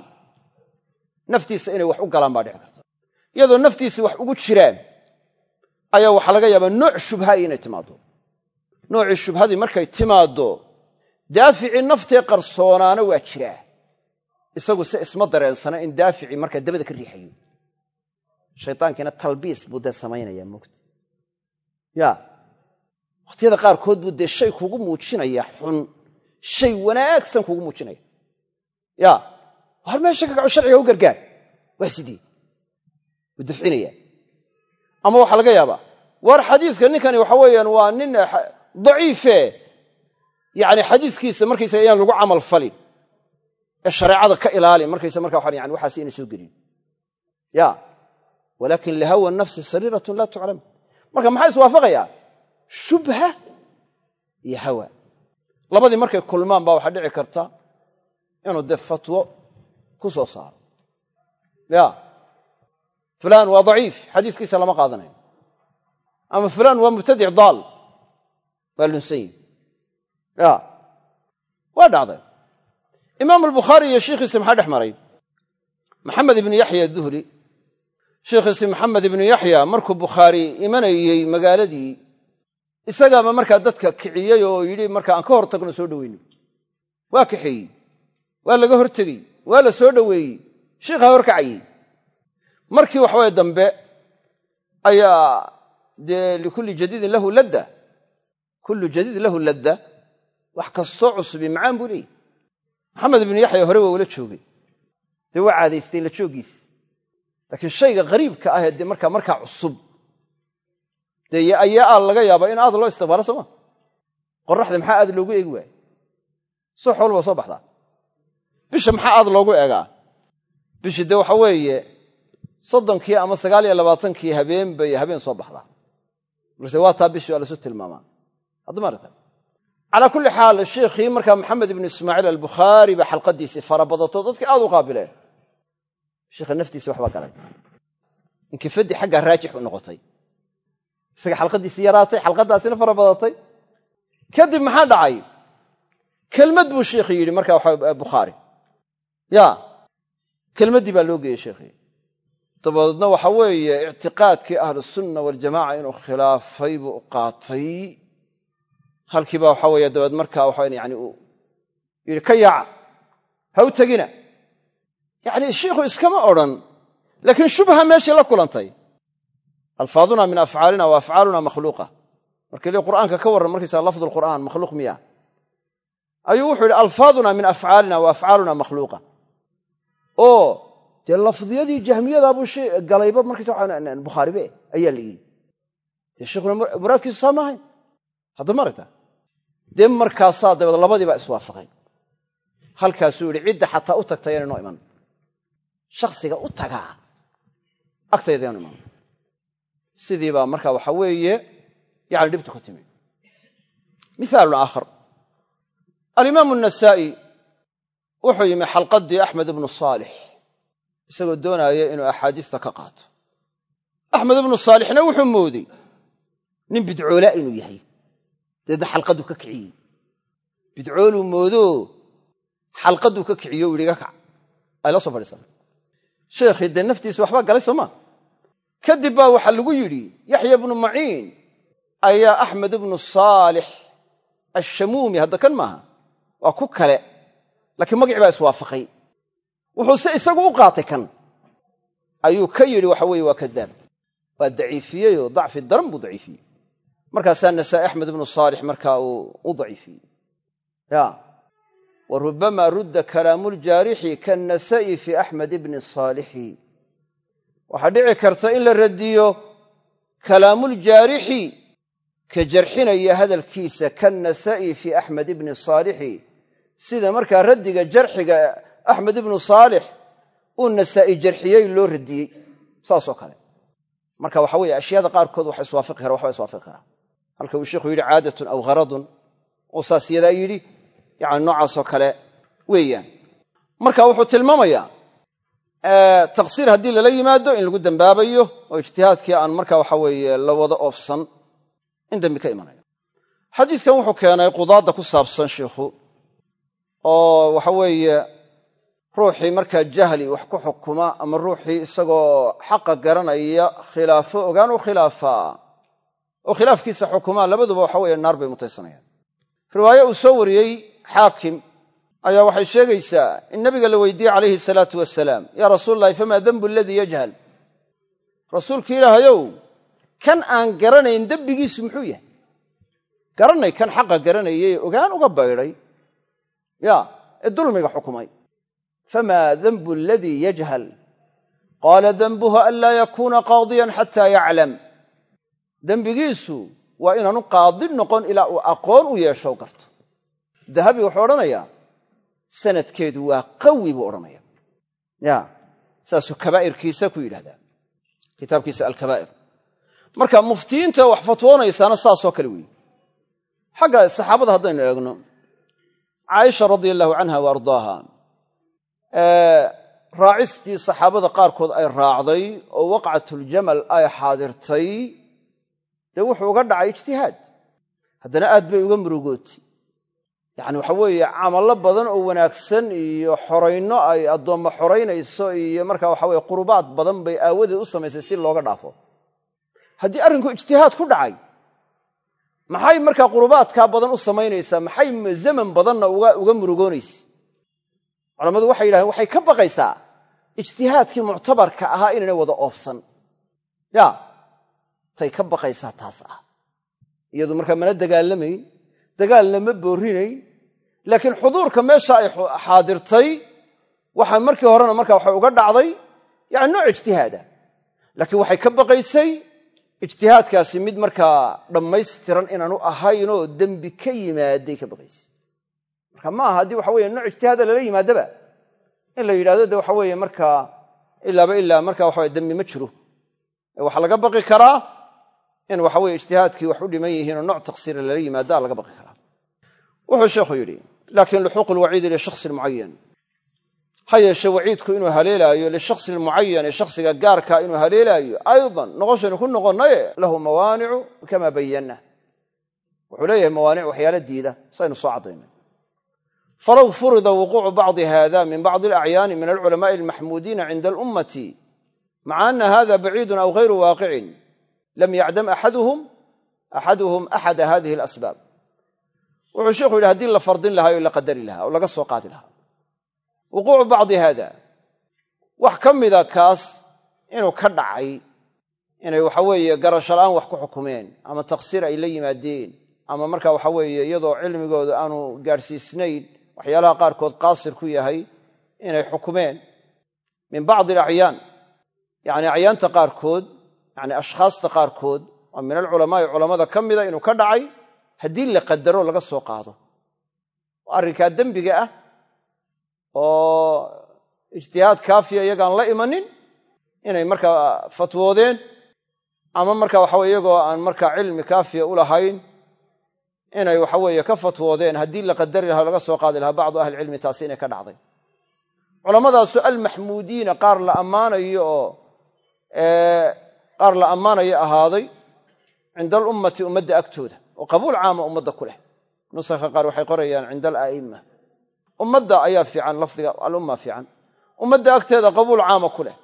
naftiisa inay wax u galaan baa dhici karta. Iyadoo naftiisa wax ugu jiraan ayaa waxaa laga yaabaa nooc shubha inay timaaddo. Noocii shubhadii markay timaaddo daaficii naftee qarsoonaana waa jiraa. Isagu se isma dareensana in daaficii markaa dabada ka riixayo. Shaytaankiina talbiis buu dee samaynayaa mogta ya wakhtiyada qaarkood buu dee shay kugu muujinaya xun shay wanaagsan kugu muujinaya. Ya war meesha ka kaco sharciga u gargaar. Waa sidii. Wuu dafcinaya. Ama waxaa laga yaabaa war xadiiska ninkani waxa weeyaan waa nin daciife yani xadiiskiisa markaysa ayaan lagu camal falin. Ee shareecada ka ilaali markaysa marka yani waxaas inay soo gelin. Ya. Walaakin lihawa nafsi sariiratun laa tuclam marka maxaa iswaafaqayaa shubha iyo hawa. Labadii markay kulmaan baa waxaa dhici karta inuu dee fatwo ku soo saaro. Ya. Fulaan waa daciif xadiiskiisa lama qaadanayo ama fulaan waa mubtadic daal. Waa lunsan yihi ya. Waa dhacday. Imaamu albukhaari iyo shiikhiisi maxaa dhex maray. Maxamed ibnu yaxya duhli sheikhiisi maxamed ibnu yaxya markuu bukhaari imanayey magaaladii isagaaba markaa dadka kiciyey oo yidhi marka aan ka hor tagno soo dhoweyno waa kaxeeyey waa laga hortegey. Waa la soo dhoweeyey. Shiikhaa horkacayey markii waxaweye dambe ayaa dee likulli jadiidin lahu ladda. Kullu jadiidin lahu ladda wax kastoo cusubi macaan buu leeyahy. Maxamed ibnu yaxya hore waa ula joogay. Dee waa caadaystay la jooggiis laakiin shayga qariibka ahee dee markaa markaa cusub. Dee ayaa aad laga yaabaa in aad loo istiqbaalo sooma qoraxda maxaa aad loogu eegi waaya soo xool baa soo baxdaa. Bisha maxaa aad loogu eegaa? Bishii dee waxa weeye soddonkii ama sagaal iyo labaatankii habeen bay habeen soo baxdaa. Balse waa taa bishii waa lasu tilmaamaa. Haddamaarta calaa kulli xaal sheikhii markaa maxamed ibnu ismaaciil albukhaari baa xalqadiisii farabadato dadkii aad u qaabileen sheikha naftiisi waxbaa galay. Inkifadii xaggaa raajix u noqotay. Isaga xalqadiisii yaraatay xalqadaasina fara badatay. Kadib maxaa dhacay? Kelmad buu sheikhi yidhi markaa waxa bukhaari ya kelmaddii baa loo geeyey sheikhii dabadeedna waxa weeye ictiqaadkii ahlusunna waljamaca inuu khilaafay buu qaatay halkiiba waxa weeye dabeed markaa yani yidhi ka yaaca ha u tegina. Yacni shiikhu iskama odhan laakiin shubha meeshii la kulantay. Alfaaduna min afcaalina wa afcaaluna makhluuqa. Markii li qur'aanka ka warran markaysaa lafdu lqur'aan makhluuq miya ayuu wuxuu yidhi alfaaduna min afcaalina wa afcaaluna makhluuqa. Oo dee lafdiyadii jahmiyadaabuu galayba markaysa bukhaaribe ayaa la yidhi. Dee sheikhuna muraadkiisu saa maahayn hadda maragta dee markaasaa dabeed labadii baa iswaafaqay. Halkaasuu yidhi cidda xataa u tagta yaana noo iman. Shaksiga u tagaa agtayda iman. Sidii baa markaa waxa weeye yani dhibtu ku timi. Mihaalun aakhar. Alimaamu anasaa'i wuxuu yimi xalqaddii axmed ibnu saalix isagoo doonaaya inuu axaadiista ka qaato. Axmed ibnu saalixna wuxuu mooday nin bidcoolaa inuu yahay dabeedna xalqaduu ka kiciyey bidcooluu moodo xalqaduu ka kiciyo u yidhi ga kac ay la soo fadhiisana sheekhii dee naftiisa waxbaa galay soo maa kadib baa waxaa lagu yidhi yaxya bnu maciin ayaa axmed ibnu saalix ashamuumi hadda kan maaha waa ku kale laakiin magacii baa iswaafaqay. Wuxuu se isagu u qaatay kan. Ayuu ka yidhi waxa weeye waa kadaab waa daciifiyeyoo dacfi daran buu daciifiyey markaasaa nasaa'i axmed ibnu saalix markaa uu u daciifiyey. Ya. Wa rubbama rudda kalaamuuljaarixi kannasa'i fi axmed ibni saalixi. Waxaa dhici karta in la radiyo kalaamuuljaarixi ka jarxinaya hadalkiisa kannasa'i fi axmed ibni saalixi. Sida markaa raddiga jarxiga axmed ibnu saalix uu nasaa'i jarxiyey loo radiyey. Saasoo kale. Marka waxa weye ashyaada qaarkood wax iswaafaqi kara waxba iswaafaqi karaa halka uu sheikhu yidhi caadatun aw gharadun. Uu saas yadaa yidhi yani noocaasoo kale weeyaan. Marka wuxuu tilmaamayaa taqsiir haddii lala yimaado in lagu dembaabayo oo ijtihaadkii aan marka waxa weeye la wada oofsan in dembi ka imanayo xadiidkan wuxuu keenay qudaadda ku saabsan sheikhu oo waxa weeye ruuxii markaa jahli wax ku xukuma ama ruuxii isagoo xaqa garanaya khilaafo ogaan u khilaafaa oo khilaafkiisa xukumaa labaduba waxa weeye naar bay mutaysanayaan. Riwaaye uu soo wariyey xaakim ayaa waxay sheegaysaa in nabiga la weydiiyey calayhi salaatu wasalaam yaa rasuul allahi famaa denbu aladii yajhal rasuulki ilaahayow kan aan garanayn dembigiisu muxuu yahay? Garanay kan xaqa garanayay ogaan uga baydhay. Ya ee dulmiga xukumay. Famaa denbu aladii yajhal? Qaala denbuhu an laa yakuuna qaadiyan xataa yaclam dembigiisu waa inaanu qaadi noqon ilaa uu aqoon u yeesho garto. Dahabi wuxuu odhanayaa sanadkeedu waa qawi buu odhanaya. Ya saasuu kabaa'irkiisa ku yidhahdaa kitaabkiisa alkabaa'ir. Marka muftiyiinta wax fatwoonaysaana saasoo kale weeye xagga saxaabada haddaynu eegno caaisha radia allahu canha wa raacistii saxaabada qaarkood ay raacday oo waqcatuljamal ay xaadirtay dee wuxuu uga dhacay ijtihaad. Haddana aad bay uga murugootay yacni waxa weeye camallo badan oo wanaagsan iyo xorayno ay addoommo xoraynayso iyo markaa waxa weye qurubaad badan bay aawadeed u samaysay si looga dhaafo. Haddii arrinku ijtihaad ku dhacay maxay markaa qurubaadkaa badan u samaynaysaa? Maxay zaman badanna uga murugoonaysa? Culammadu waxay yidhahdeen waxay ka baqaysaa ijtihaadkii muctabarka ahaa inaynay wada oofsan. Ya tay ka baqaysaa taas ah. Iyadu markaa mana dagaalamayn dagaalna ma boorinayn laakiin xuduurka meesha ay xaadirtay waxa markii horena markaa waxay uga dhacday yani nooc ijtihaada. Laakiin waxay ka baqaysay ijtihaadkaasi mid markaa dhammaystiran inaanu ahaynoo dembi ka yimaaday ka baqaysay. Marka ma aha haddii waxa weye nooc ijtihaada lala yimaadaba. In la yidhahdo de waxa weeye markaa ilaaba ilaa marka waxa dembi ma jiro. Waxaa laga baqi karaa in waxa weye ijtihaadkii wax u dhiman yihiinoo nooc taqsiira lala yimaada laga baqi karaa. Wuxuu sheekhu yidhi laakiin luxuuqu lwaciidi lishaksin mucayan ha yeeshe waciidku inuu haleelaayo lishaksi mucayan ee shaksiga gaarkaa inuu haleelaayo aydan noqoshaynu ku noqonnaye lahu mawaanicu kama bayanna wuxuu leeyahay mawaanic waxyaala diida saynu soo caddaynay. Falow furida wuquucu bacdi hada min bacdi alacyaani min alculamaai almaxmuudiina cinda alummati maca ana hada baciidun aw gayru waaqicin lam yacdam axaduhum axaduhum axada hadihi alasbaab wuxuu sheikhu yidhi haddii la fardin lahaa o la qadari lahaa oo laga soo qaadi lahaa wuquucu bacdi haada wax ka mida kaas inuu ka dhacay inay waxa weeye garasho la'aan wax ku xukumeen ama taqsiir ay la yimaadeen ama marka waxa weeye iyadoo cilmigooda aanu gaadhsiisnayn waxyaalaha qaarkood qaasir ku yahay inay xukumeen min bacdi alacyaan qaarkood yani ashkhaasta qaarkood oo min alculamaai culammada ka mida inuu ka dhacay haddii la qadaro laga soo qaado. Oo arrinkaa dembiga ah oo ijtihaad kaafiya iyagaan la imanin inay markaa fatwoodeen ama marka waxaweye iyagoo aan markaa cilmi kaafiya u lahayn inay waxaweeye ka fatwoodeen haddii la qadari lahaa laga soo qaadi lahaa bacdu ahlicilmi taasi inay ka dhacday. Culammadaasu almaxmuudiina qaar la ammaanayo oo qaar la ammaanayo ahaaday cinda alummati ummadda agtooda oo qabuul caama ummadda ku leh. Nusakha qaar waxay qorayaan cinda ala'imma ummadda ayaa fiican lafdiga alumma fiican. Ummadda agteeda qabuul caama ku leh.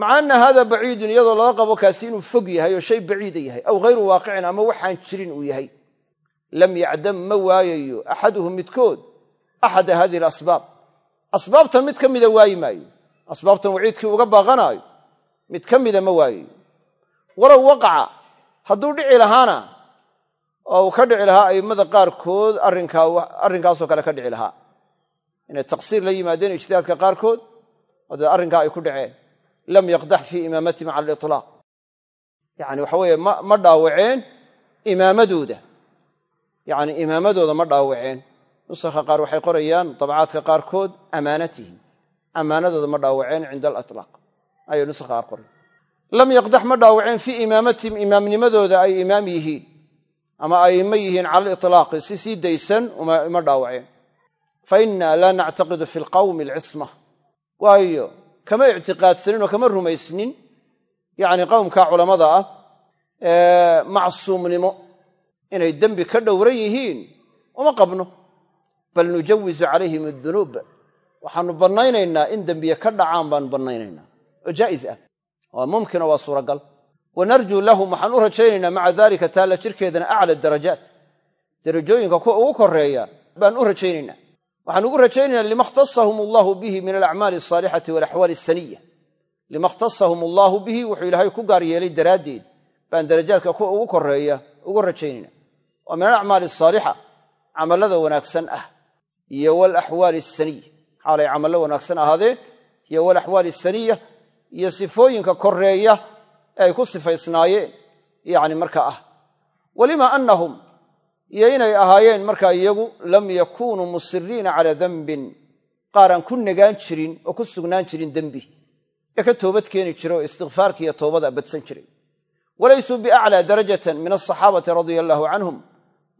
Maca anna hada baciidun iyadoo lala qabo kaasi inuu fog yahay oo shay baciida yahay aw hayru waaqicin ama waxaan jirin uu yahay. Lam yacdam ma waayayo axaduhum midkood axada hadihi alasbaab asbaabtan mid ka mida waayi maayo. Asbaabtan waciidkii uga baaqanaayo mid ka mida ma waayayo walow waqaca. Hadduu dhici lahaana oo uu ka dhici lahaa a'immada qaarkood arrinkaasoo kale ka dhici lahaa. Inay taqsiir la yimaadeen ijtihaadka qaarkood oo dee arrinkaa ay ku dhaceen. Lam yaqdax fii imaamati maca aliطlaaq yani waxa weeye ma dhaawaceen imaamadooda. Yani imaamadooda ma dhaawaceen. Nusakha qaar waxay qorayaan dabcaadka qaarkood amaanatihim. Ammaanadooda ma dhaawaceen cinda alaطlaaq ayay nusakha qaar qorayan lam yaqdax ma dhaawaceen fii imaamatihim imaamnimadooda ay imaam yihiin ama aimo yihiin cala aliطlaaqi si sii daysan ma dhaawaceen faina laa nactaqidu fi lqawmi alcisma. Waayo kama ictiqaadsanin oo kama rumaysnin yani qowmka culammada ah macsuumnimo inay dembi ka dhowran yihiin uma qabno. Bal nujawizu calayhim adunuub waxaanu bannaynaynaa in dembiye ka dhacaan baanu bannaynaynaa oo jaa'is ah waa mumkino waa suuragal. Wanarjuu lahum waxaan u rajaynaynaa maca dalika taalla jirkeedana acla darajaat. Darajooyinka kuwa ugu koreeya baan u rajaynaynaa. Waxaan ugu rajaynaynaa lima khtasahum allahu bihi min alacmaali asaalixati walaxwaali asaniya lima khtasahum allaahu bihi wuxuu ilaahay ku gaar yeelay daraaddeed baan darajaadka kuwa ugu koreeya ugu rajaynayna oo min alacmaali asaalixa camallada wanaagsan ah iyo walaxwaali asaniya xaalay camallo wanaagsan ahaadeen iyo walaxwaali asaniya iyo sifooyinka koreeya ee ay ku sifaysnaayeen yani markaa ah. Walima annahum iyo inay ahaayeen markaa iyagu lam yakunuu musiriina calaa dembin qaaraan ku nagaan jirin oo ku sugnaan jirin dembi. Ee ka toobad keeni jira oo istikfaarka iyo toobada badsan jiray. Walaysuu biaclaa darajatan min asaxaabati radia allaahu canhum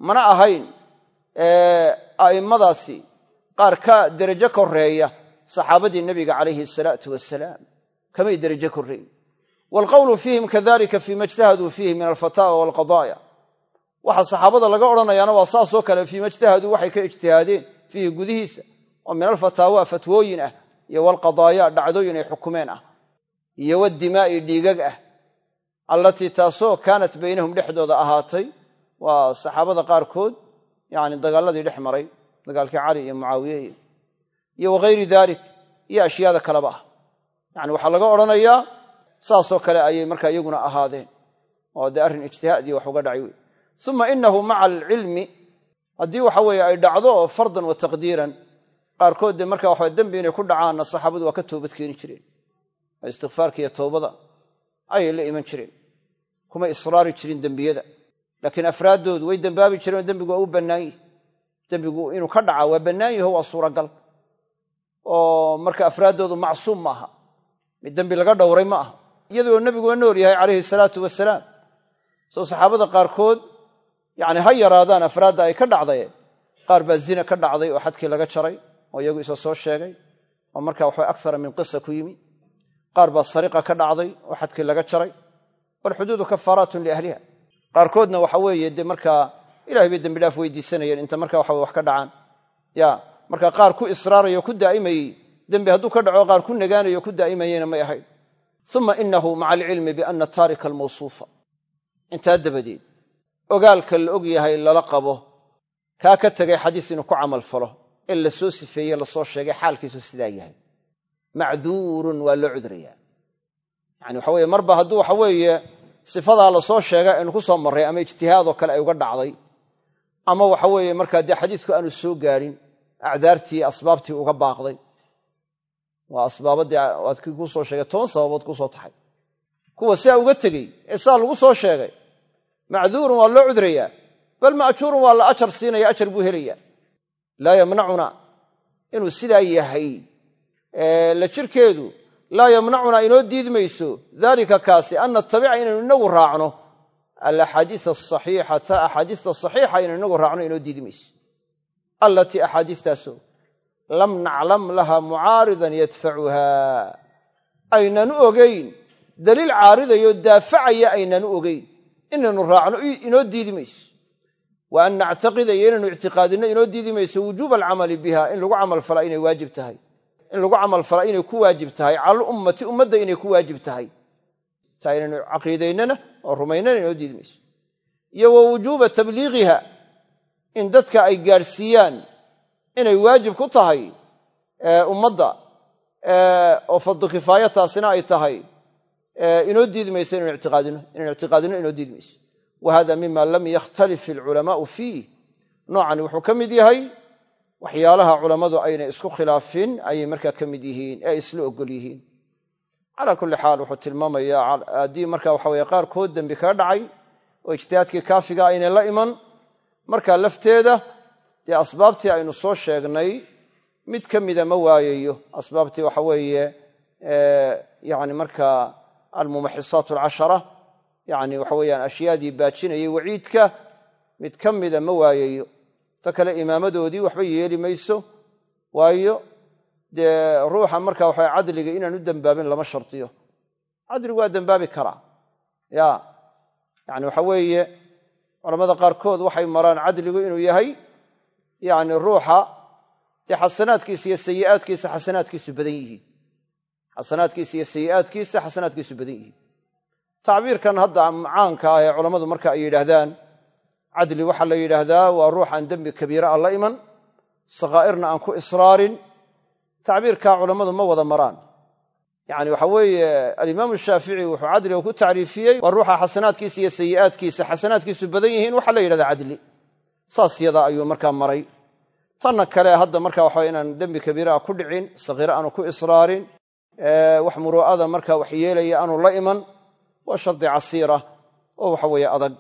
mana ahayn a'immadaasi qaar ka derajo koreeya saxaabadii nebiga calayhi asalaatu wasalaam kamay derajo korreyn waalqowlu fiihim kadalika fima ijtahaduu fiihi min alfataawa walqadaaya waxa saxaabada laga odhanayaana waa saasoo kale fiima ijtahaduu waxay ka ijtihaadeen fiihi gudihiisa oo min alfataawa fatwooyin ah iyo walqadaaya dhacdooyin ay xukumeen ah iyo waddimaa'i dhiigag ah allatii taasoo kaanat baynahum dhexdooda ahaatay waa saxaabada qaarkood yani dagaaladii dhex maray dagaalkii cali iyo yani waxaa laga odhanayaa saasoo kale ayay markaa iyaguna ahaadeen. Oo dee arrin ijtihaadii wax uga dhacay wey uma inahu maca alcilmi haddii waxa weeye ay dhacdo fardan wa taqdiiran qaarkood dee marka waxa dembi inay ku dhacaanna saxaabadu waa ka toobad keeni jireen. Oo istikfaarka iyo towbada ayay la iman jireen. Kuma israari jirin dembiyada. Laakiin afraaddoodu way dembaabi jireen dembigu waa u bannaan dembigu inuu ka dhaca waa bannaan waa suuragal. Oo marka afraaddoodu macsuum ma aha mid dembi laga dhowray ma aha. Iyadoo nebiguwa nool yahay calayhi salaatu wasalaam soo saxaabada qaarkood yani ha yaraadaan afraadda ay ka dhacdaye qaar baa zina ka dhacday oo xadkii laga jaray oo iyagu isa soo sheegay oo marka waxa aksara min qisa ku yimi. Qaar baa sariqa ka dhacday oo xadkii laga jaray. Walxuduudu kafaaraatun liahliha qaarkoodna waxa weeye dee markaa ilahay bay dembidhaaf weydiisanayeen inta marka waxa wax ka dhacaan. Ya marka qaar ku israarayo ku daa'imayey dembi hadduu ka dhaco qaar ku nagaanayo ku daa'imayeyna may ahayn uma inahu maca alcilmi biana taarika almawsuufa. Intaa dabadeed ogaalka la og yahay lala qabo. Kaa ka tegay xadiis inuu ku camal falo ee la soo sifeeye la soo sheegay xaalkiisu sidaa yahay. Macduurun waa loo cudrayaa. Yani waxa weye marba hadduu waxa weeye sifadaa la soo sheegay aynu ku marray ama ijtihaadoo kale ay uga dhacday ama waxa weeye markaa dee xadiisku aanu soo gaadhin acdaartii asbaabtii uga baaqday waa asbaabadii waad kii kuu soo sheegay toban sababood ku soo taxay. Kuwa siaa uga tegey ee saa lagu soo sheegay macduurun waa loo cudrayaa bal maajuurun waa la ajar siinaya ajar buu helaya laa yamnacuna inuu sidaa yahay la jirkeedu laa yamnacuna inoo diidi mayso dalika kaasi an natabica inaynu inagu raacno alaxaadiis asaxiixata axaadiista saxiixa inaynu inagu raacno inoo diidi mayso allatii axaadiistaasoo lam naclam laha mucaaridan yadfacuha. Aynan u ogayn daliil caaridayoo daafacaya aynan u ogayn inaynu raacno inoo diidi mayso wa an nactaqida iyo inaynu ictiqaadinno inoo diidi mayso wujuuba alcamali biha. In lagu camal falaa inay waajib tahay. In lagu camal falaa inay ku waajib tahay. Cala ummati ummadda inay ku waajib tahay. Taa inaynu caqiidaynana oo rumaynana inoo diidi mayso iyo wa wujuuba tabliigiha. In dadka ay gaadhsiiyaan inay waajib ku tahay ummadda oo fardu kifaaya taasina ay tahay inoo diidi inaynu ictiqaadino inaynu ictiqaadino inoo diidi mayso wa mima lam yakhtalif alculamaau fiih noocani wuxuu ka mid yahay waxyaalaha culammadu aynay isku khilaafin ayay markaa ka mid yihiin ee isla ogol yihiin. Calaa kulli xaal wuxuu tilmaamayaa haddii marka waxa weye qaarkood dembi kaga dhacay oo ijtihaadkii kaafiga aynay la iman markaa lafteeda dee asbaabtii aynu soo sheegnay mid ka mida ma waayayo asbaabtii waxa weeye yani markaa almumaxisaat alcashara yani waxa weyaan ashyaadii baajinayay waciidka mid ka mida ma waayayo ta kale imaamadoodii waxba yeeli mayso waayo dee ruuxa marka waxa cadliga inaan u dembaabin lama shardiyo cadligu waa dembaabi karaa. Ya yani waxa weeye culamada qaarkood waxay maraan cadligu inuu yahay yani ruuxa dee xasanaadkiisa iyo sayiaadkiisa xasanaadkiisu badan yihiin. Xasanaadkiisa iyo sayiaadkiisa xasanaadkiisu badan yihiin. Tacbiirkan hadda caanka ah ee culammadu marka ay yidhaahdaan cadli waxaa la yidhaahdaa waa ruux aan dembi kabiira ah la iman sakhaa'irna aan ku israarin tacbiirkaa culammadu ma wada maraan. Yani waxa weeye alimaamu shaafici wuxuu cadliga ku tacriifiyey waa ruuxa xasanaadkiisa iyo sayi'aadkiisa xasanaadkiisu badan yihiin waxaa la yidhahdaa cadli saas yadaa ayuu markaa maray. Tanna kale hadda marka waxa inaan dembi kabiira ah ku dhicin sakhiire aanu ku israarin wax muruu'ada marka wax yeelaya aanu la iman waa shardi casiira oo waxa weeye adag.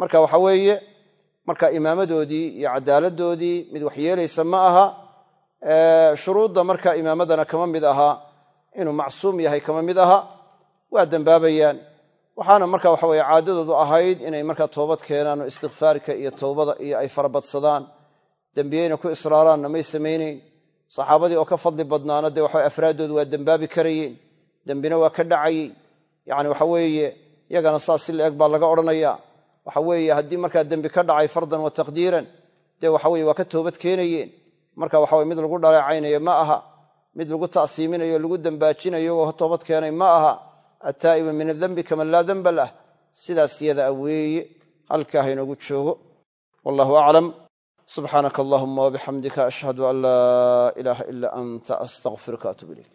Marka waxa weeye marka imaamadoodii iyo cadaaladdoodii mid wax yeelaysa ma aha shuruudda marka imaamadana kama mid aha inuu macsuum yahay kama mid aha waa dembaabayaan waxaana marka waxa weye caadadoodu ahayd inay marka toobad keenaan oo istikfaarka iyo towbada iyo ay farabadsadaan dembiyeyna ku israaraanna may samaynayn. Saxaabadii oo ka fadli badnaana dee waxa afraaddoodu waa dembaabi karayeen dembina waa ka dhacayey. Yacni waxa weeye yagana saas si la eg baa laga odhanayaa. Waxa weeye haddii markaa dembi ka dhacay fardan wa taqdiiran dee waxa weye waa ka toobad keenayeen. Marka waxa mid lagu dhaleecaynayo ma aha mid lagu ta'siiminayo lagu dembaajinayo oo toobad keenay ma aha attaa'ibu min adembi kaman laa demba lah. Sidaas yada a weeye halkaa ha inoogu joogo. Wallahu aclam subxaanaka allahuma wabixamdika ashhadu an laa ilaaha ila anta astaqfiruka atub ilayk